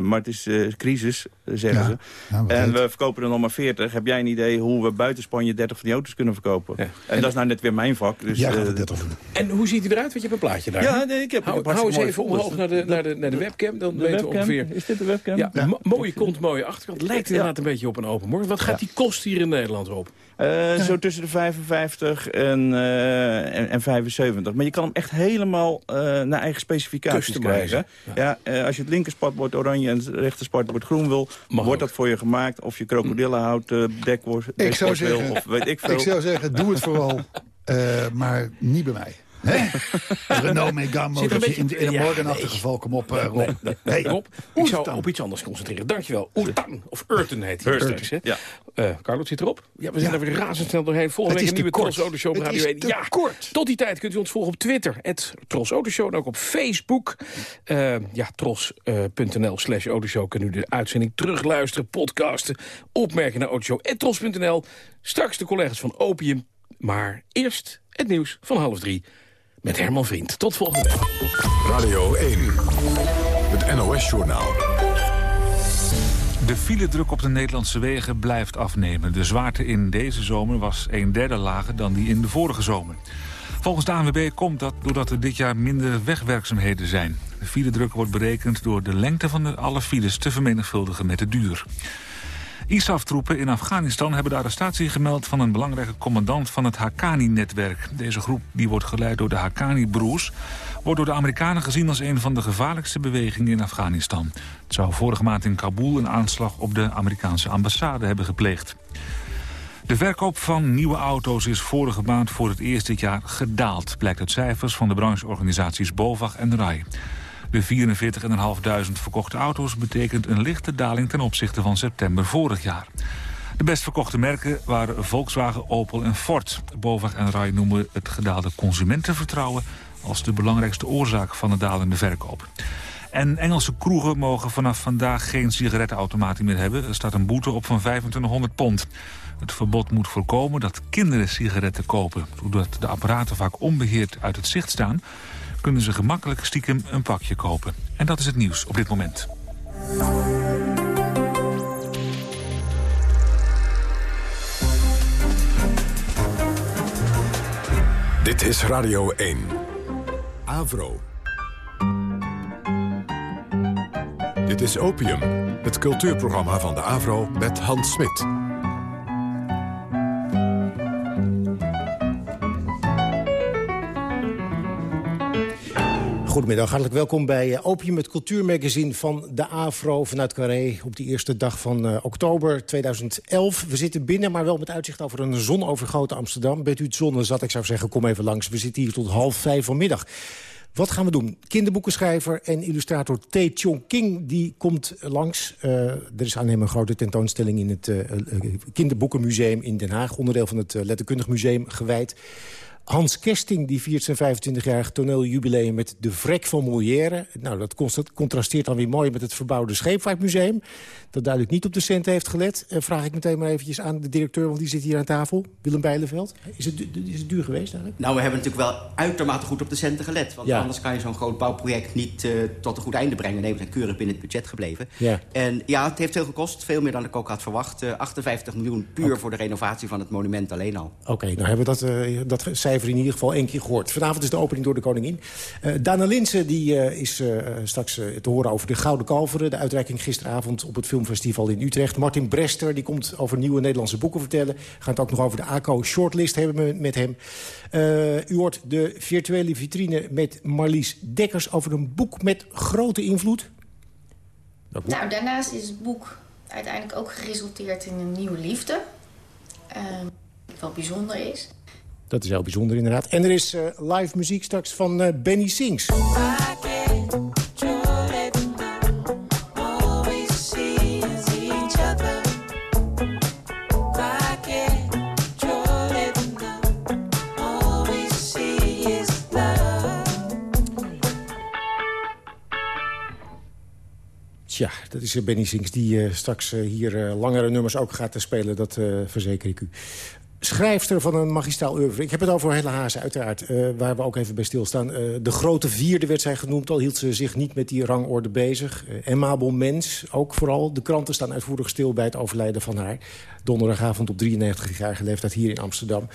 Maar het is crisis, zeggen ze. Nou, en we verkopen er nog maar 40. Heb jij een idee hoe we buiten Spanje 30 van die auto's kunnen verkopen? Ja. En dat is nou net weer mijn vak. Dus, ja, uh, 30 En hoe ziet hij eruit? Want je hebt een plaatje daar. Ja, nee, ik heb, hou, hou eens even omhoog naar de, naar, de, naar de webcam. Dan de weten webcam? we ongeveer. Is dit de webcam? Ja, ja. mooie kont, mooie achterkant. Lijkt inderdaad een beetje op een open morgen. Wat gaat die kosten hier in Nederland op? Uh, zo tussen de 55 en, uh, en, en, 75. Maar je kan hem echt helemaal uh, naar eigen specificaties krijgen. Ja. ja als je het linkerspatbord oranje en het rechterspatbord groen wil... Mag wordt ook. dat voor je gemaakt. Of je krokodillenhout dekworst, zou zeggen, wil, of weet ik veel. Ik zou zeggen, doe het vooral, maar niet bij mij. Renault Megane motortje in, in een ja, morgenachtige nee. geval. Kom op, uh, Rob. Nee, nee. Rob, ik zou op iets anders concentreren. Dankjewel. Oertan, of Urten heet hij. Urten. Ja. Uh, Carlo zit erop. Ja, we zijn er weer razendsnel doorheen. Volgende week een nieuwe Tros Autoshow op Radio 1. Ja, kort. Tot die tijd kunt u ons volgen op Twitter. Het Tros Autoshow en ook op Facebook. Uh, ja, tros.nl slash autoshow kunt u de uitzending terugluisteren, podcasten, opmerken naar autoshow. En tros.nl. Straks de collega's van Opium. Maar eerst het nieuws van half drie met Herman Vriend. Tot volgende week. Radio 1, het NOS-journaal. De file-druk op de Nederlandse wegen blijft afnemen. De zwaarte in deze zomer was een derde lager dan die in de vorige zomer. Volgens de ANWB komt dat doordat er dit jaar minder wegwerkzaamheden zijn. De file-druk wordt berekend door de lengte van de alle files te vermenigvuldigen met de duur. ISAF-troepen in Afghanistan hebben de arrestatie gemeld van een belangrijke commandant van het Haqqani-netwerk. Deze groep, die wordt geleid door de Haqqani-broers, wordt door de Amerikanen gezien als een van de gevaarlijkste bewegingen in Afghanistan. Het zou vorige maand in Kabul een aanslag op de Amerikaanse ambassade hebben gepleegd. De verkoop van nieuwe auto's is vorige maand voor het eerst dit jaar gedaald... blijkt uit cijfers van de brancheorganisaties BOVAG en RAI. De 44.500 verkochte auto's betekent een lichte daling ten opzichte van september vorig jaar. De best verkochte merken waren Volkswagen, Opel en Ford. BOVAG en RAI noemen het gedaalde consumentenvertrouwen... als de belangrijkste oorzaak van de dalende verkoop. En Engelse kroegen mogen vanaf vandaag geen sigarettenautomaten meer hebben. Er staat een boete op van 2500 pond. Het verbod moet voorkomen dat kinderen sigaretten kopen. Doordat de apparaten vaak onbeheerd uit het zicht staan kunnen ze gemakkelijk stiekem een pakje kopen. En dat is het nieuws op dit moment. Dit is Radio 1. Avro. Dit is Opium, het cultuurprogramma van de Avro met Hans Smit. Goedemiddag, hartelijk welkom bij eh, Opium, het cultuurmagazine van de AVRO vanuit Carré op die eerste dag van uh, oktober 2011. We zitten binnen, maar wel met uitzicht over een zonovergoten Amsterdam. Bent u het zonne zat, ik zou zeggen, kom even langs. We zitten hier tot half vijf vanmiddag. Wat gaan we doen? Kinderboekenschrijver en illustrator T. Chong King die komt langs. Uh, er is aan hem een grote tentoonstelling in het Kinderboekenmuseum in Den Haag. Onderdeel van het Letterkundig Museum gewijd. Hans Kesting die viert zijn 25-jarig toneeljubileum met de vrek van Molière. Nou, dat contrasteert dan weer mooi met het verbouwde Scheepvaartmuseum. Dat duidelijk niet op de centen heeft gelet. Uh, vraag ik meteen maar eventjes aan de directeur, want die zit hier aan tafel. Willem Bijleveld. Is het, is het duur geweest eigenlijk? Nou, we hebben natuurlijk wel uitermate goed op de centen gelet. Want anders kan je zo'n groot bouwproject niet uh, tot een goed einde brengen. Nee, we zijn keurig binnen het budget gebleven. Ja. En ja, het heeft veel gekost. Veel meer dan ik ook had verwacht. Uh, eh, 58 miljoen puur voor de renovatie van het monument alleen al. Oké, nou hebben we dat, dat cijfer in ieder geval één keer gehoord. Vanavond is de opening door de koningin. Uh, Dana Linsen die, uh, is uh, straks te horen over de Gouden Kalveren. De uitreiking gisteravond op het filmfestival in Utrecht. Martin Brester die komt over nieuwe Nederlandse boeken vertellen. We gaan het ook nog over de ACO shortlist hebben met hem. u hoort de virtuele vitrine met Marlies Dekkers... over een boek met grote invloed. Nou, daarnaast is het boek uiteindelijk ook geresulteerd in een nieuwe liefde. wat bijzonder is. Dat is heel bijzonder inderdaad. En er is uh, live muziek straks van uh, Benny Sings. Ja, dat is Benny Sings die straks hier langere nummers ook gaat spelen. Dat verzeker ik u schrijfster van een magistraal oeuvre. Ik heb het over Helle Hazen, uiteraard, uh, waar we ook even bij stilstaan. Uh, de grote vierde werd zij genoemd, al hield ze zich niet met die rangorde bezig. Uh, en Mabel Mens, ook vooral. De kranten staan uitvoerig stil bij het overlijden van haar. Donderdagavond op 93-jarige leeftijd hier in Amsterdam.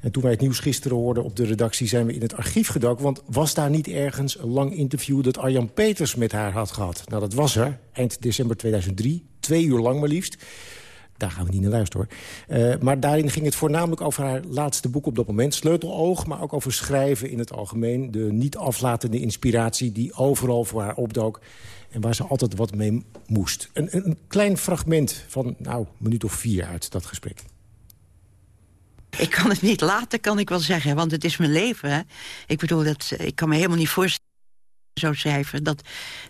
En toen wij het nieuws gisteren hoorden op de redactie... zijn we in het archief gedoken, want was daar niet ergens een lang interview... dat Arjan Peters met haar had gehad? Nou, dat was er, eind december 2003, twee uur lang maar liefst... Daar gaan we niet naar luisteren hoor. Uh, maar daarin ging het voornamelijk over haar laatste boek op dat moment. Sleuteloog, maar ook over schrijven in het algemeen. De niet aflatende inspiratie die overal voor haar opdook. En waar ze altijd wat mee moest. Een, een klein fragment van, nou, een minuut of vier uit dat gesprek. Ik kan het niet laten, kan ik wel zeggen, want het is mijn leven. Hè? Ik bedoel, dat, ik kan me helemaal niet voorstellen zo schrijven. Dat,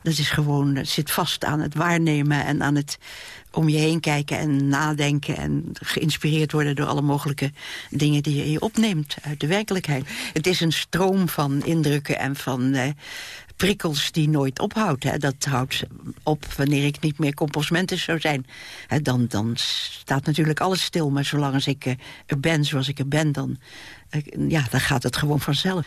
dat is gewoon, dat zit vast aan het waarnemen en aan het om je heen kijken en nadenken... en geïnspireerd worden door alle mogelijke dingen die je opneemt uit de werkelijkheid. Het is een stroom van indrukken en van eh, prikkels die nooit ophoudt. Hè. Dat houdt op wanneer ik niet meer composmentis zou zijn. Hè, dan, dan staat natuurlijk alles stil. Maar zolang als ik uh, er ben zoals ik er ben, dan, uh, ja, dan gaat het gewoon vanzelf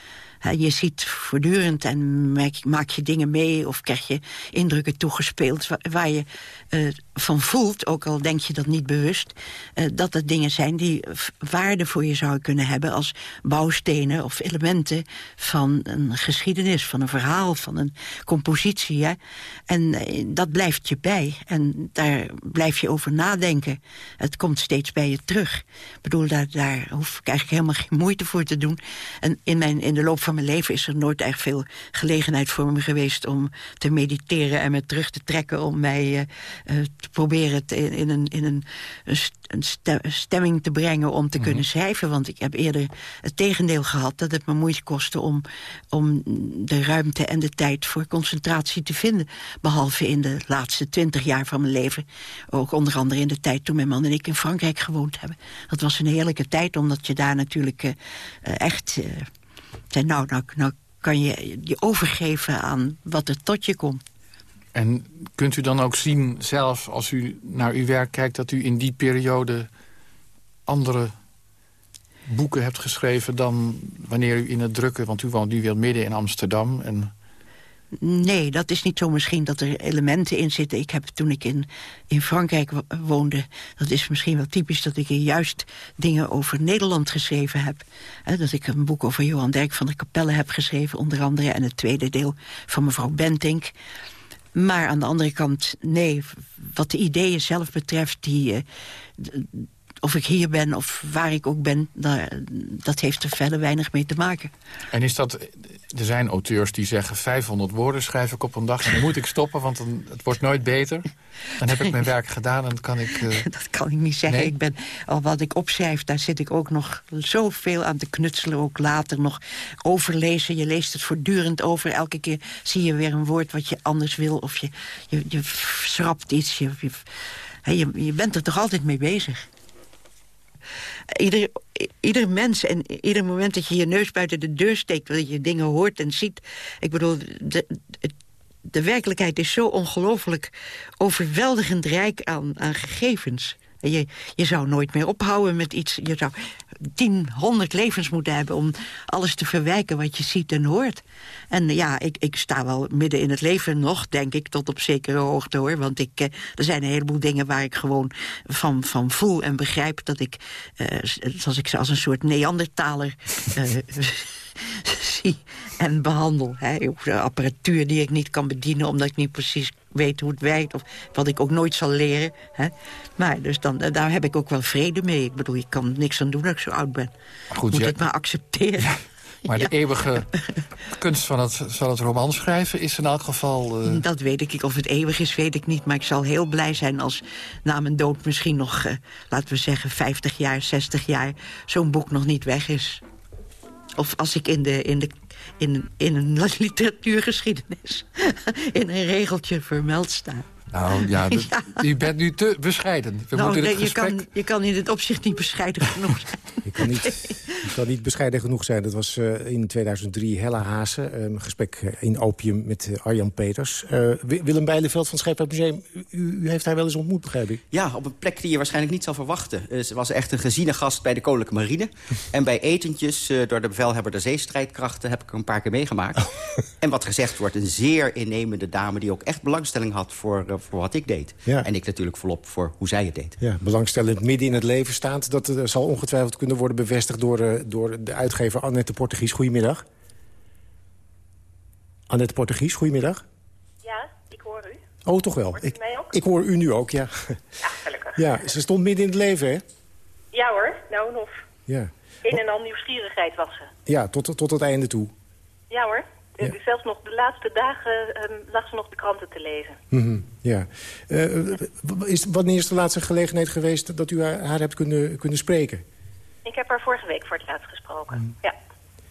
je ziet voortdurend en maak je dingen mee... of krijg je indrukken toegespeeld waar, je uh, van voelt... ook al denk je dat niet bewust... Uh, dat het dingen zijn die waarde voor je zouden kunnen hebben... als bouwstenen of elementen van een geschiedenis... van een verhaal, van een compositie. Hè? En uh, dat blijft je bij. En daar blijf je over nadenken. Het komt steeds bij je terug. Ik bedoel, daar, daar hoef ik eigenlijk helemaal geen moeite voor te doen. En in, mijn, in de loop van mijn leven is er nooit echt veel gelegenheid voor me geweest... om te mediteren en me terug te trekken... om mij uh, te proberen te, in, een, in een, een stemming te brengen om te mm -hmm. kunnen schrijven. Want ik heb eerder het tegendeel gehad... dat het me moeite kostte om, om de ruimte en de tijd voor concentratie te vinden. Behalve in de laatste twintig jaar van mijn leven. Ook onder andere in de tijd toen mijn man en ik in Frankrijk gewoond hebben. Dat was een heerlijke tijd, omdat je daar natuurlijk uh, echt zei, nou, nou, nou kan je je overgeven aan wat er tot je komt. En kunt u dan ook zien, zelf als u naar uw werk kijkt... dat u in die periode andere boeken hebt geschreven... dan wanneer u in het drukken... want u woont nu weer midden in Amsterdam... en Nee, dat is niet zo misschien dat er elementen in zitten. Ik heb toen ik in, in Frankrijk woonde... dat is misschien wel typisch dat ik juist dingen over Nederland geschreven heb. dat ik een boek over Johan Derk van der Capelle heb geschreven... onder andere, en het tweede deel van mevrouw Bentink. Maar aan de andere kant, nee, wat de ideeën zelf betreft... die, of ik hier ben of waar ik ook ben, dat heeft er verder weinig mee te maken. En is dat, er zijn auteurs die zeggen 500 woorden schrijf ik op een dag en dan moet ik stoppen, want dan, het wordt nooit beter. Dan heb ik mijn werk gedaan en kan ik... Uh... Dat kan ik niet zeggen. Nee? Ik ben, al wat ik opschrijf, daar zit ik ook nog zoveel aan te knutselen. Ook later nog overlezen. Je leest het voortdurend over. Elke keer zie je weer een woord wat je anders wil. Of je, je, je schrapt iets. Je, je, je, je bent er toch altijd mee bezig. Ieder, ieder mens en ieder moment dat je je neus buiten de deur steekt... dat je dingen hoort en ziet... ik bedoel, de, de werkelijkheid is zo ongelooflijk overweldigend rijk aan, aan gegevens. Je, je zou nooit meer ophouden met iets. Je zou tien, honderd levens moeten hebben... om alles te verwijken wat je ziet en hoort. En ja, ik, ik sta wel midden in het leven nog, denk ik, tot op zekere hoogte, hoor. Want ik, eh, er zijn een heleboel dingen waar ik gewoon van, van voel en begrijp... dat ik, eh, zoals ik als een soort Neandertaler... Eh, zie en behandel. Hè. Apparatuur die ik niet kan bedienen... omdat ik niet precies weet hoe het werkt... of wat ik ook nooit zal leren. Hè. Maar dus dan, daar heb ik ook wel vrede mee. Ik bedoel, je kan niks aan doen dat ik zo oud ben. Goed, Moet het maar accepteren. Ja. Maar de eeuwige kunst van het, van het roman schrijven is in elk geval... Uh... Dat weet ik. Of het eeuwig is, weet ik niet. Maar ik zal heel blij zijn als na mijn dood misschien nog... Uh, laten we zeggen 50 jaar, 60 jaar... zo'n boek nog niet weg is. Of als ik in, de, in, de, in, in een literatuurgeschiedenis... in een regeltje vermeld sta. Nou ja, ja, u bent nu te bescheiden. We nou, moeten nee, gesprek... je, kan, je kan in dit opzicht niet bescheiden genoeg zijn. je, kan niet, je kan niet bescheiden genoeg zijn. Dat was uh, in 2003 Hella Haase. Uh, een gesprek in Opium met uh, Arjan Peters. Willem Bijleveld van het Museum. U, u, heeft haar wel eens ontmoet, begrijp ik? Ja, op een plek die je waarschijnlijk niet zou verwachten. ze was echt een geziene gast bij de Koninklijke Marine. en bij etentjes door de bevelhebber der zeestrijdkrachten... heb ik er een paar keer meegemaakt. En wat gezegd wordt, een zeer innemende dame... die ook echt belangstelling had voor voor wat ik deed. En ik natuurlijk volop voor hoe zij het deed. Ja, belangstellend midden in het leven staat. Dat uh, zal ongetwijfeld kunnen worden bevestigd door, uh, door de uitgever Annette Portugies. Goedemiddag. Annette Portugies, goedemiddag. Ja, ik hoor u. Oh, toch wel. Ik, ik, hoor u nu ook, ja. Ja, gelukkig. Ja, ze stond midden in het leven, hè? Ja hoor, nou nog. Ja. Een en al nieuwsgierigheid was ze. Ja, tot, tot het einde toe. Ja hoor. Ja. Zelfs nog de laatste dagen um, lag ze nog de kranten te lezen. Mm -hmm, ja. Uh, is, wanneer is de laatste gelegenheid geweest dat u haar, haar hebt kunnen, kunnen spreken? Ik heb haar vorige week voor het laatst gesproken. Mm. Ja,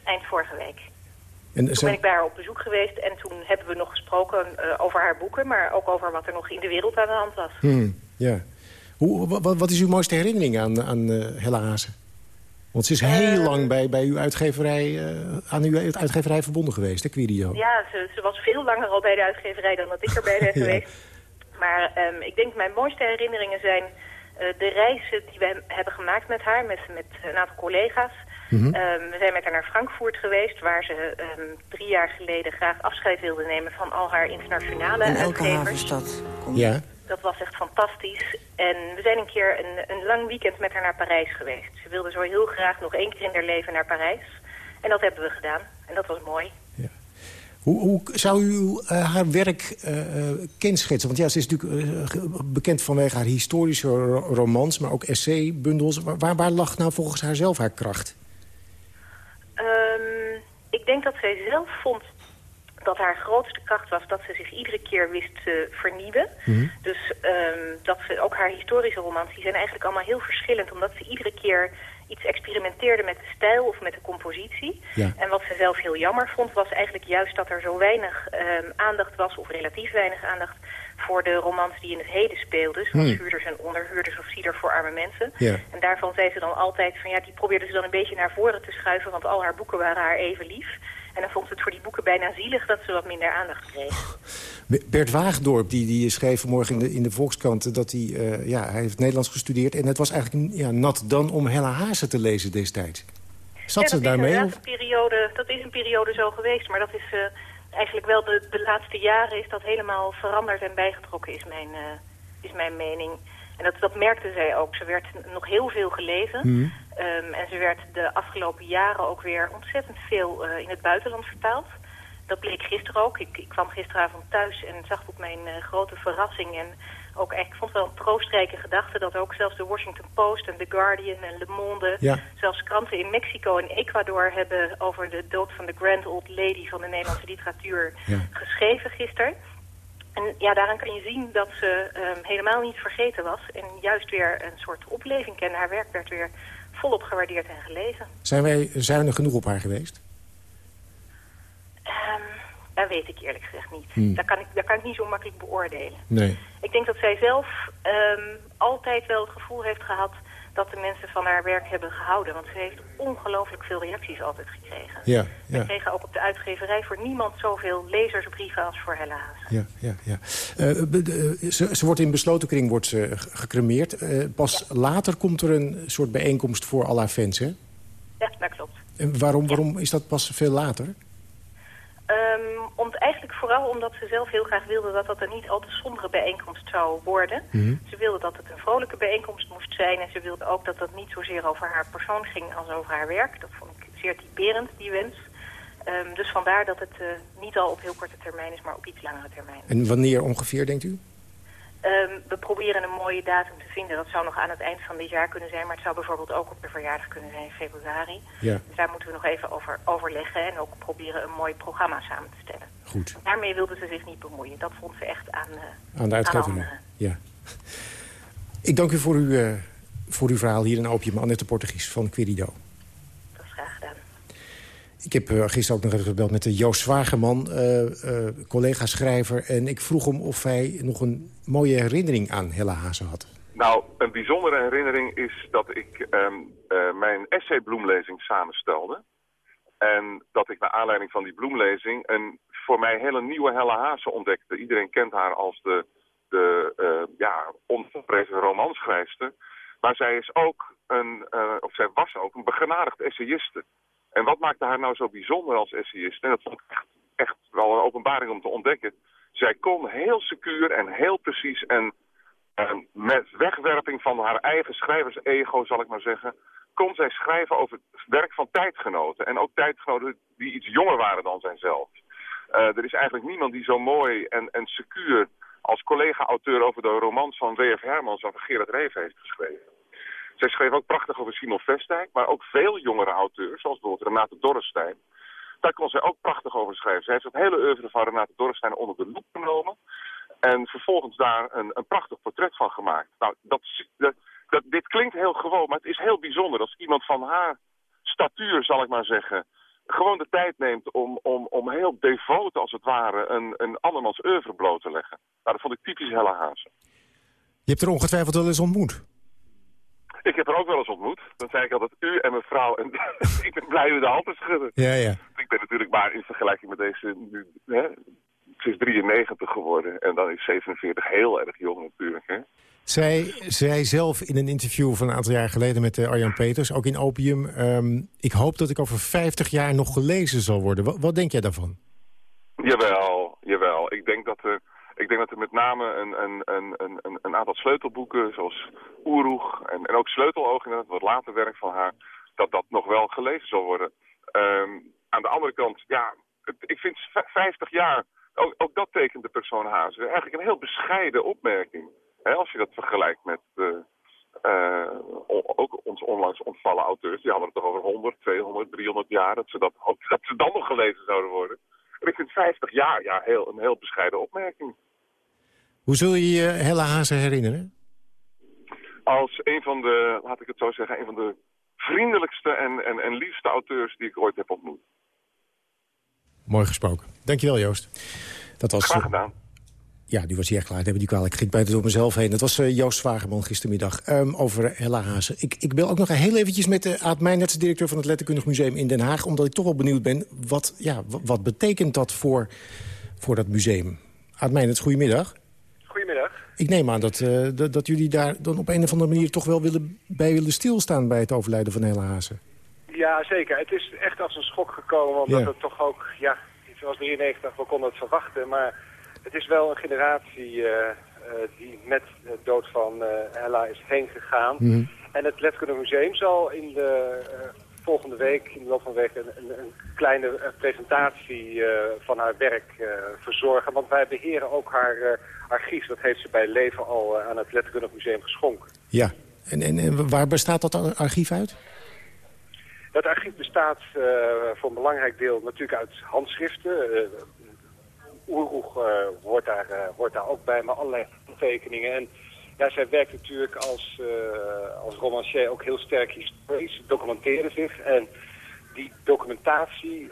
eind vorige week. En toen ben ik bij haar op bezoek geweest en toen hebben we nog gesproken eh, over haar boeken... maar ook over wat er nog in de wereld aan de hand was. Hmm, ja. Hoe, wa- wa- wat is uw mooiste herinnering aan, aan eh, Hella Hazen? Want ze is heel Eh, lang bij, bij uw uitgeverij, eh, aan uw uitgeverij verbonden geweest, hè, Quirio? Ja, ze, ze was veel langer al bij de uitgeverij dan dat ik erbij ben Ja. geweest. Maar ehm, ik denk mijn mooiste herinneringen zijn eh, de reizen die we hebben gemaakt met haar, met, met een aantal collega's. Mhm. Ehm, we zijn met haar naar Frankfurt geweest, waar ze ehm, drie jaar geleden graag afscheid wilde nemen van al haar internationale In elke uitgevers. havenstad. Ja. Dat was echt fantastisch. En we zijn een keer een, een lang weekend met haar naar Parijs geweest. Ze wilde zo heel graag nog één keer in haar leven naar Parijs. En dat hebben we gedaan. En dat was mooi. Hoe, hoe zou u eh, haar werk eh, kenschetsen? Want ja, ze is natuurlijk bekend vanwege haar historische ro- romans... maar ook essaybundels. Waar- Waar, waar lag nou volgens haar zelf haar kracht? Ehm, ik denk dat zij zelf vond dat haar grootste kracht was dat ze zich iedere keer wist te vernieuwen. Dus ehm, dat ze ook haar historische romans, die zijn eigenlijk allemaal heel verschillend, omdat ze iedere keer iets experimenteerde met de stijl of met de compositie. Ja. En wat ze zelf heel jammer vond, was eigenlijk juist dat er zo weinig ehm, aandacht was, of relatief weinig aandacht, voor de romans die in het heden speelden. Zoals Hmm. Huurders en Onderhuurders of Cider voor Arme Mensen. Ja. En daarvan zei ze dan altijd van ja, die probeerde ze dan een beetje naar voren te schuiven, want al haar boeken waren haar even lief. En dan vond het voor die boeken bijna zielig dat ze wat minder aandacht kreeg. Bert Waagdorp die, die schreef vanmorgen in de, in de Volkskrant... dat hij, eh, ja, hij heeft Nederlands gestudeerd... en het was eigenlijk ja, nat dan om Hella Hazen te lezen destijds. Zat ja, ze dat daarmee? Een periode, dat is een periode zo geweest, maar dat is eh, eigenlijk wel de, de laatste jaren is dat helemaal veranderd en bijgetrokken, is mijn, eh, is mijn mening. En dat, dat merkte zij ook. Ze werd nog heel veel gelezen. Mhm. Ehm, en ze werd de afgelopen jaren ook weer ontzettend veel eh, in het buitenland vertaald. Dat bleek gisteren ook. Ik, ik kwam gisteravond thuis en zag tot mijn eh, grote verrassing en ook echt, ik vond het wel een troostrijke gedachte dat ook zelfs de Washington Post en The Guardian en Le Monde, Ja. zelfs kranten in Mexico en Ecuador hebben over de dood van de grand old lady van de Nederlandse literatuur Ja. geschreven gisteren. En ja, daaraan kan je zien dat ze ehm, helemaal niet vergeten was en juist weer een soort opleving kende. Haar werk werd weer volop gewaardeerd en gelezen. Zijn wij zuinig genoeg op haar geweest? Ehm, dat weet ik eerlijk gezegd niet. Hmm. Dat, kan ik, dat kan ik niet zo makkelijk beoordelen. Nee. Ik denk dat zij zelf ehm, altijd wel het gevoel heeft gehad dat de mensen van haar werk hebben gehouden. Want ze heeft ongelooflijk veel reacties altijd gekregen. Ja, We ja. kregen ook op de uitgeverij voor niemand zoveel lezersbrieven als voor Hella Haase. Ja, ja, ja. Eh, de- ze, ze wordt in besloten kring wordt ze ge- gecremeerd. Eh, pas later komt er een soort bijeenkomst voor al haar fans, hè? Ja, dat klopt. En waarom, waarom is dat pas veel later? Ehm, om, eigenlijk vooral omdat ze zelf heel graag wilde dat dat een niet al te sombere bijeenkomst zou worden. Mhm. Ze wilde dat het een vrolijke bijeenkomst moest zijn. En ze wilde ook dat dat niet zozeer over haar persoon ging als over haar werk. Dat vond ik zeer typerend, die wens. Ehm, dus vandaar dat het eh, niet al op heel korte termijn is, maar op iets langere termijn. En wanneer ongeveer, denkt u? Ehm, we proberen een mooie datum te vinden. Dat zou nog aan het eind van dit jaar kunnen zijn. Maar het zou bijvoorbeeld ook op de verjaardag kunnen zijn in februari. Ja. Dus daar moeten we nog even over overleggen. En ook proberen een mooi programma samen te stellen. Goed. Daarmee wilde ze zich niet bemoeien. Dat vond ze echt aan, eh, Aan de anderen. Ja. Ik dank u voor, uw, eh, voor uw verhaal hier in Opium, Annette Portugies van Querido. Dat is graag gedaan. Ik heb eh, gisteren ook nog even gebeld met de Joost Zwageman, eh, eh, collega-schrijver. En ik vroeg hem of hij nog een mooie herinnering aan Hella Hazen had. Nou, een bijzondere herinnering is dat ik ehm, eh, mijn essaybloemlezing samenstelde. En dat ik naar aanleiding van die bloemlezing een voor mij hele nieuwe Helle Haase ontdekte. Iedereen kent haar als de, de ja, onverprezen romanschrijfster. Maar zij is ook een, of zij was ook een begenadigd essayiste. En wat maakte haar nou zo bijzonder als essayist? En dat vond ik echt, echt wel een openbaring om te ontdekken. Zij kon heel secuur en heel precies en en met wegwerping van haar eigen schrijversego, zal ik maar zeggen, kon zij schrijven over het werk van tijdgenoten. En ook tijdgenoten die iets jonger waren dan zijzelf. Eh, er is eigenlijk niemand die zo mooi en, en secuur als collega-auteur over de romans van W.F. Hermans van Gerard Reven heeft geschreven. Zij schreef ook prachtig over Simon Vestdijk, maar ook veel jongere auteurs, zoals bijvoorbeeld Renate Dorrestein. Daar kon zij ook prachtig over schrijven. Zij heeft het hele oeuvre van Renate Dorrestein onder de loep genomen. En vervolgens daar een, een prachtig portret van gemaakt. Nou, dat, dat, dit klinkt heel gewoon, maar het is heel bijzonder. Als iemand van haar statuur, zal ik maar zeggen, gewoon de tijd neemt om, om, om heel devoot, als het ware, een, een andermans oeuvre bloot te leggen. Nou, dat vond ik typisch Helle. Je hebt er ongetwijfeld wel eens ontmoet. Ik heb er ook wel eens ontmoet. Dan zei ik altijd u en mevrouw. En ik ben blij u de hand te schudden. Ja, ja. Ik ben natuurlijk maar in vergelijking met deze... Nu, hè, ze is 93 geworden en dan is 47 heel erg jong natuurlijk. Hè? Zij zei zelf in een interview van een aantal jaar geleden met uh, Arjan Peters, ook in Opium... Ehm, ik hoop dat ik over 50 jaar nog gelezen zal worden. Wat, wat denk jij daarvan? Jawel, jawel. Ik denk dat er, ik denk dat er met name een, een, een, een, een aantal sleutelboeken, zoals Oeroeg en, en ook Sleuteloog, het wat later werk van haar, dat dat nog wel gelezen zal worden. Um, aan de andere kant, ja, ik vind 50 jaar, ook, ook dat tekent de persoon Hazen, eigenlijk een heel bescheiden opmerking als je dat vergelijkt met uh, ook ons onlangs ontvallen auteurs, die hadden het toch over 100, 200, 300 jaar, dat ze, dat, dat ze dan nog gelezen zouden worden. Vind 50 jaar ja, heel, een heel bescheiden opmerking. Hoe zul je je Helle Hazen herinneren? Als een van de, laat ik het zo zeggen, een van de vriendelijkste en, en, en liefste auteurs die ik ooit heb ontmoet. Mooi gesproken. Dankjewel Joost. Dat was, Graag gedaan. Ja, die was hier echt klaar. Hebben die kwalijk. ging bijna door mezelf heen. Dat was uh, Joost Zwagerman gistermiddag um, over Hella Hazen. Ik, ik bel ook nog heel eventjes met de Aad Meinerts, directeur van het Letterkundig Museum in Den Haag. Omdat ik toch wel benieuwd ben, wat, ja, wat betekent dat voor, voor dat museum? Aad Meinerts, goedemiddag. Goedemiddag. Ik neem aan dat, uh, dat, dat, jullie daar dan op een of andere manier toch wel willen, bij willen stilstaan bij het overlijden van Hella Hazen. Ja, zeker. Het is echt als een schok gekomen, omdat ja. het toch ook, ja, zoals 93, we konden het verwachten, maar het is wel een generatie uh, die met de dood van uh, Ella is heen gegaan. Mhm. En het Letkundig Museum zal in de volgende week, in de loop van de week, een, een, kleine presentatie van haar werk verzorgen. Want wij beheren ook haar archief. Dat heeft ze bij leven al aan het Letkundig Museum geschonken. Ja, en, en, en waar bestaat dat archief uit? Dat archief bestaat uh, voor een belangrijk deel natuurlijk uit handschriften. Oeroeg hoort, daar, uh, hoort daar ook bij, maar allerlei tekeningen. En ja, zij werkt natuurlijk als, uh, als romancier ook heel sterk historisch, documenteerde zich. En die documentatie,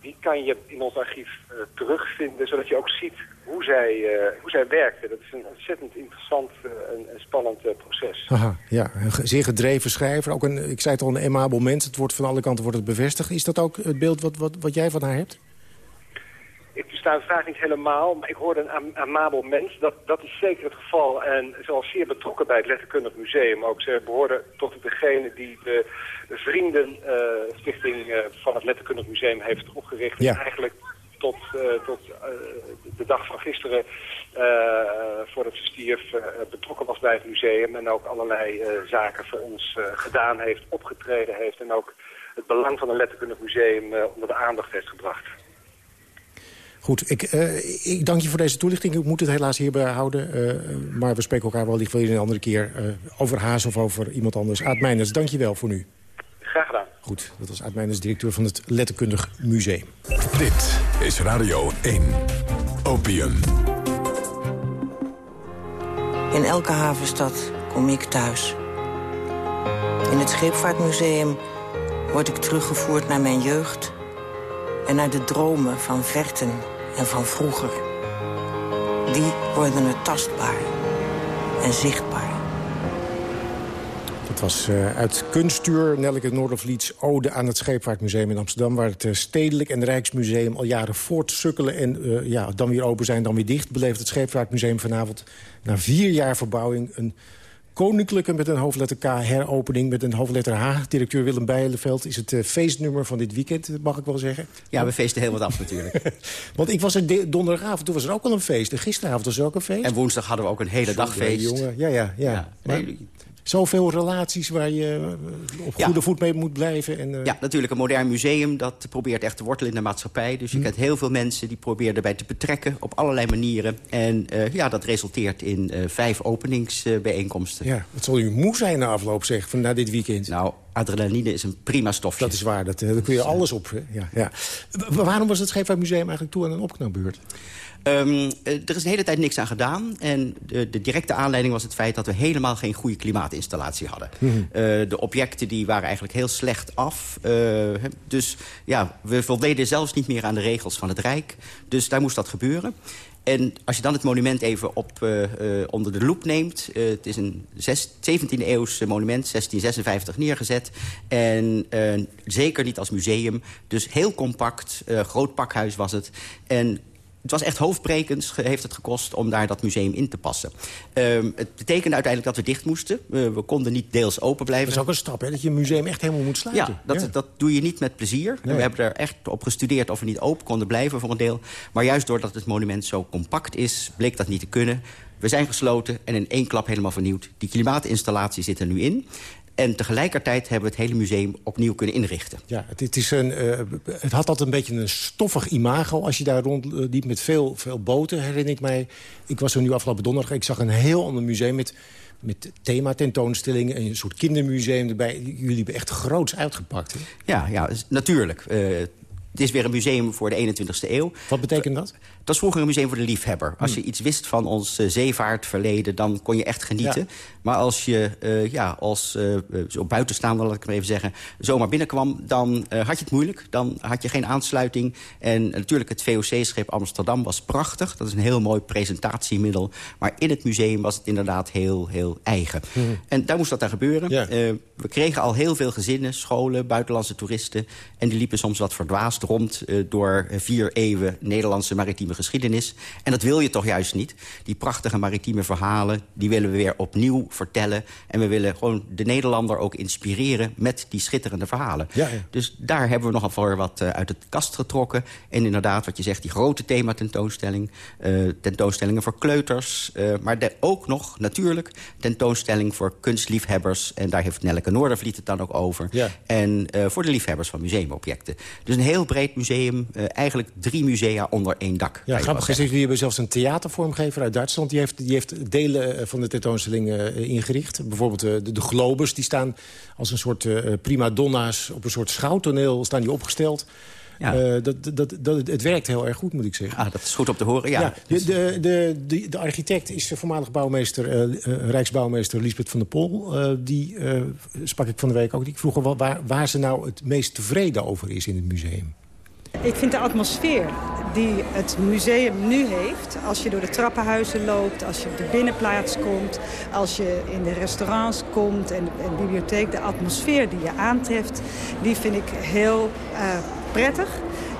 die kan je in ons archief terugvinden, zodat je ook ziet hoe zij, hoe zij werkte. Dat is een ontzettend interessant en, en spannend proces. Aha, ja, een zeer gedreven schrijver. Ook een, ik zei het al, een emabel mens. Het wordt van alle kanten wordt het bevestigd. Is dat ook het beeld wat, wat, wat jij van haar hebt? Ik versta de vraag niet helemaal, maar ik hoorde een amabel mens. Dat, dat is zeker het geval. En ze was zeer betrokken bij het Letterkundig Museum. Ook ze behoorde tot degene die de, de Vriendenstichting uh, uh, van het Letterkundig Museum heeft opgericht. Ja. En eigenlijk tot, uh, tot de dag van gisteren, voordat ze stierf, betrokken was bij het museum. En ook allerlei zaken voor ons gedaan heeft, opgetreden heeft. En ook het belang van een Letterkundig Museum onder de aandacht heeft gebracht. Goed, ik, uh, ik dank je voor deze toelichting. Ik moet het helaas hierbij houden. Uh, maar we spreken elkaar wel licht weer een andere keer uh, over Haas of over iemand anders. Aad Meijners, dank je wel voor nu. Graag gedaan. Goed, dat was Aad Meijners, directeur van het Letterkundig Museum. Dit is Radio 1. Opium. In elke havenstad kom ik thuis. In het Scheepvaartmuseum word ik teruggevoerd naar mijn jeugd en naar de dromen van verten en van vroeger. Die worden het tastbaar en zichtbaar. Dat was uh, uit Kunstuur, Nelke Noordervliets ode aan het Scheepvaartmuseum in Amsterdam... waar het uh, Stedelijk en Rijksmuseum al jaren voortsukkelen... en uh, ja, dan weer open zijn, dan weer dicht... beleeft het Scheepvaartmuseum vanavond na vier jaar verbouwing... een koninklijke met een hoofdletter K heropening met een hoofdletter H. Directeur Willem Bijleveld is het uh, feestnummer van dit weekend, mag ik wel zeggen. Ja, we feesten heel wat af natuurlijk. Want ik was er donderdagavond, toen was er ook al een feest. En gisteravond was er ook een feest. En woensdag hadden we ook een hele dag feest. Jongen. Ja, ja, ja. ja Zoveel relaties waar je op goede ja. voet mee moet blijven. En, uh... Ja, natuurlijk. Een modern museum dat probeert echt te wortelen in de maatschappij. Dus je hm. kent heel veel mensen die proberen erbij te betrekken op allerlei manieren. En uh, ja, dat resulteert in uh, vijf openingsbijeenkomsten. Ja, wat zal u moe zijn na afloop, zeg, van na dit weekend? Nou, adrenaline is een prima stofje. Dat is waar, dat, daar kun je alles op. Ja, ja. Waarom was het Scheepvaartmuseum eigenlijk toe aan een opknapbeurt? Um, er is een hele tijd niks aan gedaan. En de, de, directe aanleiding was het feit dat we helemaal geen goede klimaatinstallatie hadden. Mm uh, de objecten die waren eigenlijk heel slecht af. Uh, dus ja, we voldeden zelfs niet meer aan de regels van het Rijk. Dus daar moest dat gebeuren. En als je dan het monument even op, uh, uh, onder de loep neemt... Uh, het is een 17e-eeuws monument, 1656 neergezet. En zeker niet als museum. Dus heel compact, groot pakhuis was het. En het was echt hoofdbrekend, heeft het gekost om daar dat museum in te passen. Um, het betekende uiteindelijk dat we dicht moesten. Uh, we konden niet deels open blijven. Dat is ook een stap, hè? dat je een museum echt helemaal moet sluiten. Ja, dat, ja. dat doe je niet met plezier. Nee. We hebben er echt op gestudeerd of we niet open konden blijven voor een deel. Maar juist doordat het monument zo compact is, bleek dat niet te kunnen. We zijn gesloten en in één klap helemaal vernieuwd. Die klimaatinstallatie zit er nu in. En tegelijkertijd hebben we het hele museum opnieuw kunnen inrichten. Ja, het, het, is een, uh, het had altijd een beetje een stoffig imago als je daar rondliep met veel, veel boten, herinner ik mij. Ik was er nu afgelopen donderdag, ik zag een heel ander museum met, met thema-tentoonstellingen... een soort kindermuseum erbij. Jullie hebben echt groots uitgepakt. Hè? Ja, ja, natuurlijk. Uh, het is weer een museum voor de 21ste eeuw. Wat betekent dat? Dat is vroeger een museum voor de liefhebber. Als je iets wist van ons uh, zeevaartverleden, dan kon je echt genieten. Ja. Maar als je uh, ja, als uh, zo buitenstaander, laat ik maar even zeggen... zomaar binnenkwam, dan had je het moeilijk. Dan had je geen aansluiting. En natuurlijk het VOC-schip Amsterdam was prachtig. Dat is een heel mooi presentatiemiddel. Maar in het museum was het inderdaad heel, heel eigen. Hmm. En daar moest dat aan gebeuren. Ja. we kregen al heel veel gezinnen, scholen, buitenlandse toeristen. En die liepen soms wat verdwaasd rond door vier eeuwen Nederlandse maritieme geschiedenis. En dat wil je toch juist niet. Die prachtige maritieme verhalen, die willen we weer opnieuw vertellen. En we willen gewoon de Nederlander ook inspireren met die schitterende verhalen. Ja, ja. Dus daar hebben we nogal voor wat uh, uit het kast getrokken. En inderdaad, wat je zegt, die grote thematentoonstelling. Uh, tentoonstellingen voor kleuters. Uh, maar de, ook nog, natuurlijk, tentoonstelling voor kunstliefhebbers. En daar heeft Nelleke Noordervliet het dan ook over. Ja. En voor de liefhebbers van museumobjecten. Dus een heel breed museum. eigenlijk drie musea onder één dak. Ja, grappig is, jullie hebben zelfs een theatervormgever uit Duitsland. Die heeft, die heeft delen van de tentoonstelling uh, ingericht. Bijvoorbeeld uh, de, de Globus, die staan als een soort uh, prima donna's... op een soort schouwtoneel staan die opgesteld. Ja. Uh, dat, dat, dat, het werkt heel erg goed, moet ik zeggen. Ah, dat is goed op te horen, ja. ja de, de, de, de, architect is de voormalig bouwmeester, uh, Rijksbouwmeester Lisbeth van der Pol. Uh, die sprak ik van de week ook. Ik vroeg waar, waar ze nou het meest tevreden over is in het museum. Ik vind de atmosfeer die het museum nu heeft... als je door de trappenhuizen loopt, als je op de binnenplaats komt... als je in de restaurants komt en de, bibliotheek... de atmosfeer die je aantreft, die vind ik heel uh, prettig.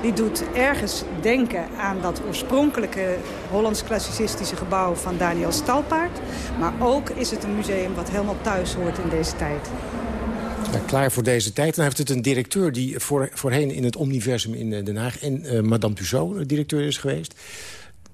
Die doet ergens denken aan dat oorspronkelijke Hollands klassicistische gebouw van Daniel Stalpaard. Maar ook is het een museum wat helemaal thuis hoort in deze tijd. Klaar voor deze tijd. Dan heeft het een directeur die voor, voorheen in het Omniversum in Den Haag... en uh, Madame Tussaud directeur is geweest.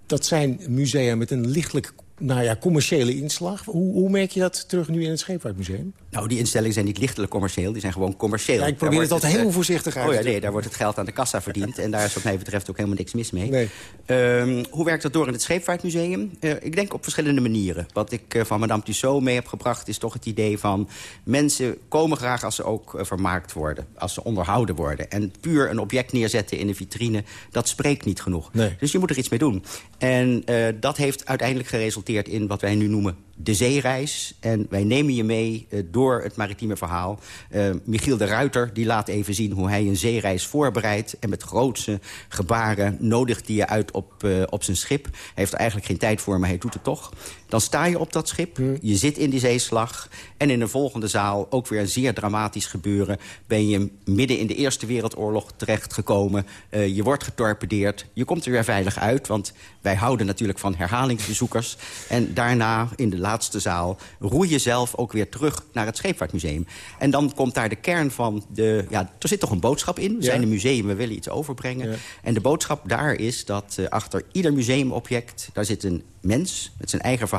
Dat zijn musea met een lichtelijk nou ja, commerciële inslag. Hoe, hoe, merk je dat terug nu in het Scheepvaartmuseum? Nou, die instellingen zijn niet lichtelijk commercieel, die zijn gewoon commercieel. Ja, ik probeer het altijd heel uh, voorzichtig uit. Oh ja, nee, daar wordt het geld aan de kassa verdiend. en daar is wat mij betreft ook helemaal niks mis mee. Nee. Um, hoe werkt dat door in het Scheepvaartmuseum? Uh, ik denk op verschillende manieren. Wat ik uh, van Madame Tussaud mee heb gebracht... is toch het idee van mensen komen graag als ze ook vermaakt worden. Als ze onderhouden worden. En puur een object neerzetten in een vitrine, dat spreekt niet genoeg. Nee. Dus je moet er iets mee doen. En dat heeft uiteindelijk geresulteerd in wat wij nu noemen de zeereis. En wij nemen je mee uh, door het maritieme verhaal. Uh, Michiel de Ruiter die laat even zien hoe hij een zeereis voorbereidt. En met grootse gebaren nodigt hij je uit op, uh, op zijn schip. Hij heeft er eigenlijk geen tijd voor, maar hij doet het toch. Dan sta je op dat schip, je zit in die zeeslag... en in de volgende zaal, ook weer een zeer dramatisch gebeuren... ben je midden in de Eerste Wereldoorlog terechtgekomen. Uh, je wordt getorpedeerd, je komt er weer veilig uit... want wij houden natuurlijk van herhalingsbezoekers. En daarna, in de laatste zaal, roei je zelf ook weer terug naar het Scheepvaartmuseum. En dan komt daar de kern van de... Ja, er zit toch een boodschap in. We zijn een museum, we willen iets overbrengen. Ja. En de boodschap daar is dat uh, achter ieder museumobject... daar zit een mens met zijn eigen verhaal...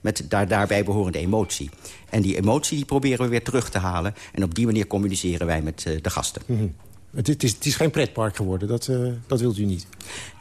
met daar, daarbij behorende emotie. En die emotie die proberen we weer terug te halen. En op die manier communiceren wij met uh, de gasten. -hmm. Het is, het is, geen pretpark geworden, dat, uh, dat wilt u niet.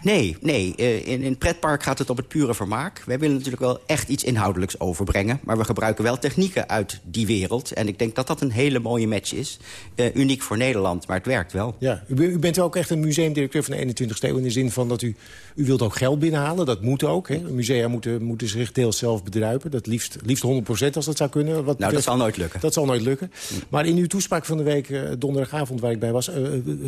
Nee, nee. Uh, in, in pretpark gaat het op het pure vermaak. Wij willen natuurlijk wel echt iets inhoudelijks overbrengen. Maar we gebruiken wel technieken uit die wereld. En ik denk dat dat een hele mooie match is. Uh, uniek voor Nederland, maar het werkt wel. Ja, u, u, bent ook echt een museumdirecteur van de 21ste eeuw... in de zin van dat u, u wilt ook geld binnenhalen. Dat moet ook. Hè? Musea moeten, moeten zich deels zelf bedruipen. Dat liefst, liefst 100% als dat zou kunnen. Wat nou, dat zal nooit lukken. Dat zal nooit lukken. Maar in uw toespraak van de week, uh, donderdagavond waar ik bij was...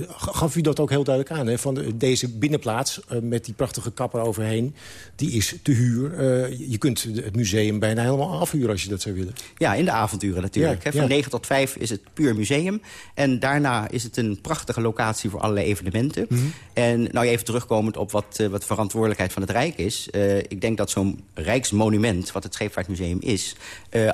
gaf u dat ook heel duidelijk aan. Hè? Van de, deze binnenplaats uh, met die prachtige kapper overheen... die is te huur. Uh, je kunt het museum bijna helemaal afhuren als je dat zou willen. Ja, in de avonturen natuurlijk. Ja, Van ja. 9 tot 5 is het puur museum. En daarna is het een prachtige locatie voor allerlei evenementen. Mm -hmm. En nou even terugkomend op wat, uh, wat verantwoordelijkheid van het Rijk is. ik denk dat zo'n rijksmonument, wat het Scheepvaartmuseum is...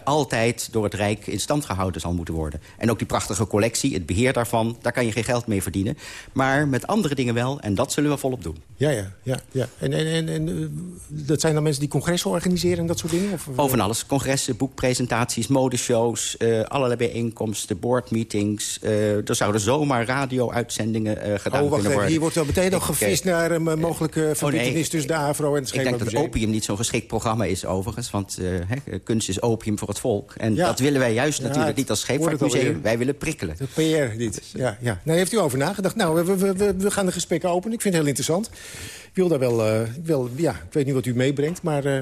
altijd door het Rijk in stand gehouden zal moeten worden. En ook die prachtige collectie, het beheer daarvan... daar kan je geen geld mee verdienen. Maar met andere dingen wel, en dat zullen we volop doen. Ja, ja, ja. ja. En, en, en, en uh, dat zijn dan mensen die congressen organiseren en dat soort dingen? Of, Over alles. Congressen, boekpresentaties, modeshows, uh, allerlei bijeenkomsten, boardmeetings. Uh, er zouden zomaar radio-uitzendingen gedaan oh, wacht, kunnen worden. Hier wordt wel meteen nog gevist naar een mogelijke verbindenis oh, nee, tussen de AVRO en het Ik denk dat opium niet zo'n geschikt programma is overigens. Want he, kunst is opium voor het volk. En ja. dat willen wij juist ja, natuurlijk niet als scheepvaartmuseum. Wij willen prikkelen. De PR niet. Ja, ja. Nou, heeft u over nagedacht? Nou, we, we, we, we gaan de gesprekken openen. Ik vind het heel interessant. Ik wil daar wel, uh, wel ja, ik weet niet wat u meebrengt, maar uh,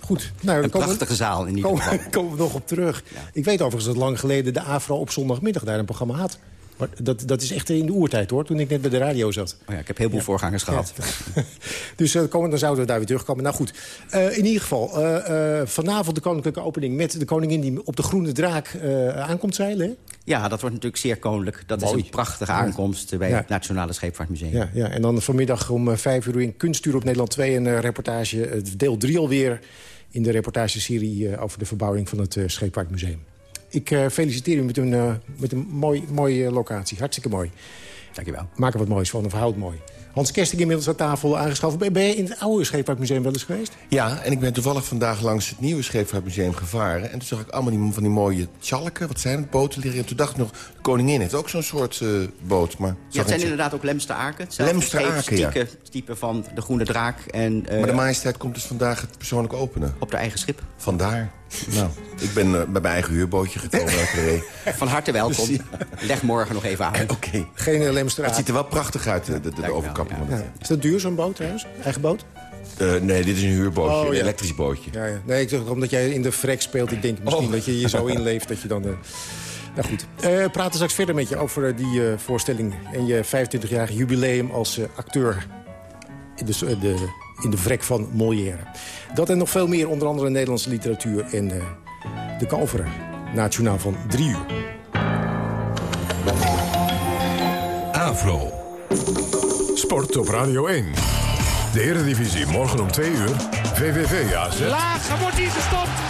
goed. Nou, een prachtige we, zaal in ieder geval. Komen, komen we nog op terug. Ja. Ik weet overigens dat lang geleden de AFRO op zondagmiddag daar een programma had. Maar dat, dat is echt in de oertijd, hoor, toen ik net bij de radio zat. Oh ja, ik heb heel veel ja. voorgangers gehad. Ja. dus uh, komen, dan zouden we daar weer terugkomen. Nou goed, uh, in ieder geval, uh, vanavond de koninklijke opening... met de koningin die op de groene draak aankomt zeilen, hè? Ja, dat wordt natuurlijk zeer koninklijk. Dat Mooi. is een prachtige aankomst bij ja. het Nationale Scheepvaartmuseum. Ja, ja, en dan vanmiddag om vijf uur in Kunstuur op Nederland 2... een reportage, deel 3 alweer... in de reportageserie over de verbouwing van het Scheepvaartmuseum. Ik uh, feliciteer u met een, uh, met een mooi, mooie locatie. Hartstikke mooi. Dankjewel. Maak er wat moois van, of houd mooi. Hans Kesting inmiddels aan tafel aangeschoven. Ben je in het oude Scheepvaartmuseum wel eens geweest? Ja, en ik ben toevallig vandaag langs het nieuwe Scheepvaartmuseum gevaren. En toen zag ik allemaal die, van die mooie tjalken, wat zijn het, boten liggen. En toen dacht ik nog, de koningin heeft ook zo'n soort uh, boot. Maar ja, het zijn inderdaad ook Lemsteraken. Lemsteraken, ja. type van de Groene Draak. En, uh, maar de majesteit komt dus vandaag het persoonlijk openen. Op de eigen schip. Vandaar. Nou, ik ben uh, bij mijn eigen huurbootje gekomen. Van harte welkom. Dus, ja. Leg morgen nog even aan. Oké. Okay. Geen Lemsteraak. Het ziet er wel prachtig uit, de, de, de overkapping. Ja. Is dat duur, zo'n boot trouwens? Eigen boot? Uh, nee, dit is een huurbootje, oh, ja. een elektrisch bootje. Ja, ja. Nee, ik zeg omdat jij in de vrek speelt. Ik denk misschien oh. dat je je zo inleeft dat je dan... Uh... Nou goed, uh, we praten straks verder met je over die voorstelling... en je 25-jarig jubileum als acteur in de, de, in de vrek van Molière. Dat en nog veel meer, onder andere Nederlandse literatuur en de kalveren. Na het journaal van drie uur. Avro. Sport op Radio 1. De Eredivisie morgen om 2 uur. VVV AZ. Laag, wordt hier gestopt.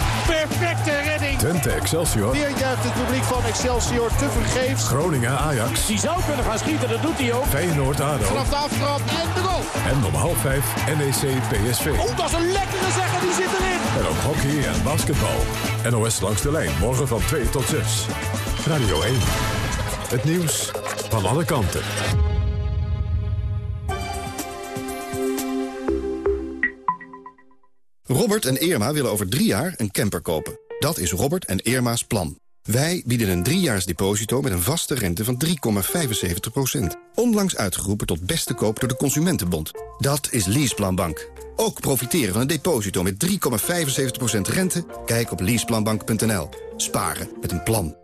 Twente Excelsior. Weer juicht het publiek van Excelsior te vergeefs. Groningen Ajax. Die zou kunnen gaan schieten, dat doet hij ook. Feyenoord ADO. Vanaf de aftrap en de goal. En om half vijf NEC PSV. Oh, dat is een lekkere zeggen, die zit erin. En ook hockey en basketbal. NOS langs de lijn, morgen van 2 tot 6. Radio 1. Het nieuws van alle kanten. Robert en Irma willen over drie jaar een camper kopen. Dat is Robert en Irma's plan. Wij bieden een driejaars deposito met een vaste rente van 3,75%. Onlangs uitgeroepen tot beste koop door de Consumentenbond. Dat is Leaseplanbank. Ook profiteren van een deposito met 3,75% rente? Kijk op leaseplanbank.nl. Sparen met een plan.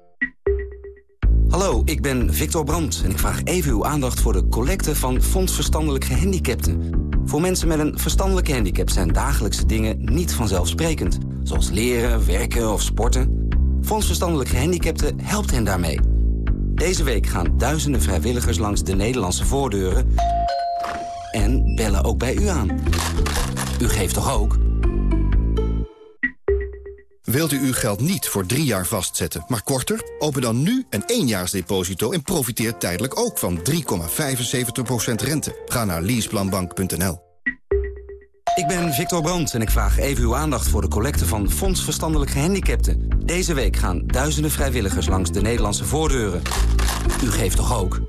Hallo, ik ben Victor Brandt en ik vraag even uw aandacht voor de collecte van Fonds Verstandelijk Gehandicapten. Voor mensen met een verstandelijke handicap zijn dagelijkse dingen niet vanzelfsprekend. Zoals leren, werken of sporten. Fonds Verstandelijk Gehandicapten helpt hen daarmee. Deze week gaan duizenden vrijwilligers langs de Nederlandse voordeuren... en bellen ook bij u aan. U geeft toch ook? Wilt u uw geld niet voor drie jaar vastzetten, maar korter? Open dan nu een éénjaarsdeposito en profiteer tijdelijk ook van 3,75% rente. Ga naar leaseplanbank.nl. Ik ben Victor Brandt en ik vraag even uw aandacht voor de collecte van Fonds Verstandelijk Gehandicapten. Deze week gaan duizenden vrijwilligers langs de Nederlandse voordeuren. U geeft toch ook?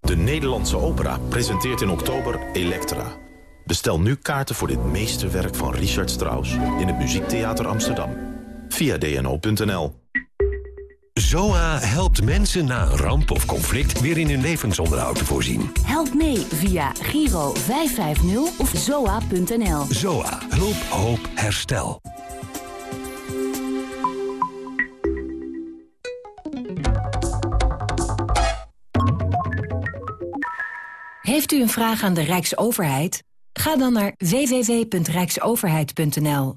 De Nederlandse Opera presenteert in oktober Elektra. Bestel nu kaarten voor dit meesterwerk van Richard Strauss... in het Muziektheater Amsterdam. Via dno.nl. ZOA helpt mensen na een ramp of conflict weer in hun levensonderhoud te voorzien. Help mee via Giro 550 of zoa.nl. ZOA. Hulp, hoop, herstel. Heeft u een vraag aan de Rijksoverheid? Ga dan naar www.rijksoverheid.nl.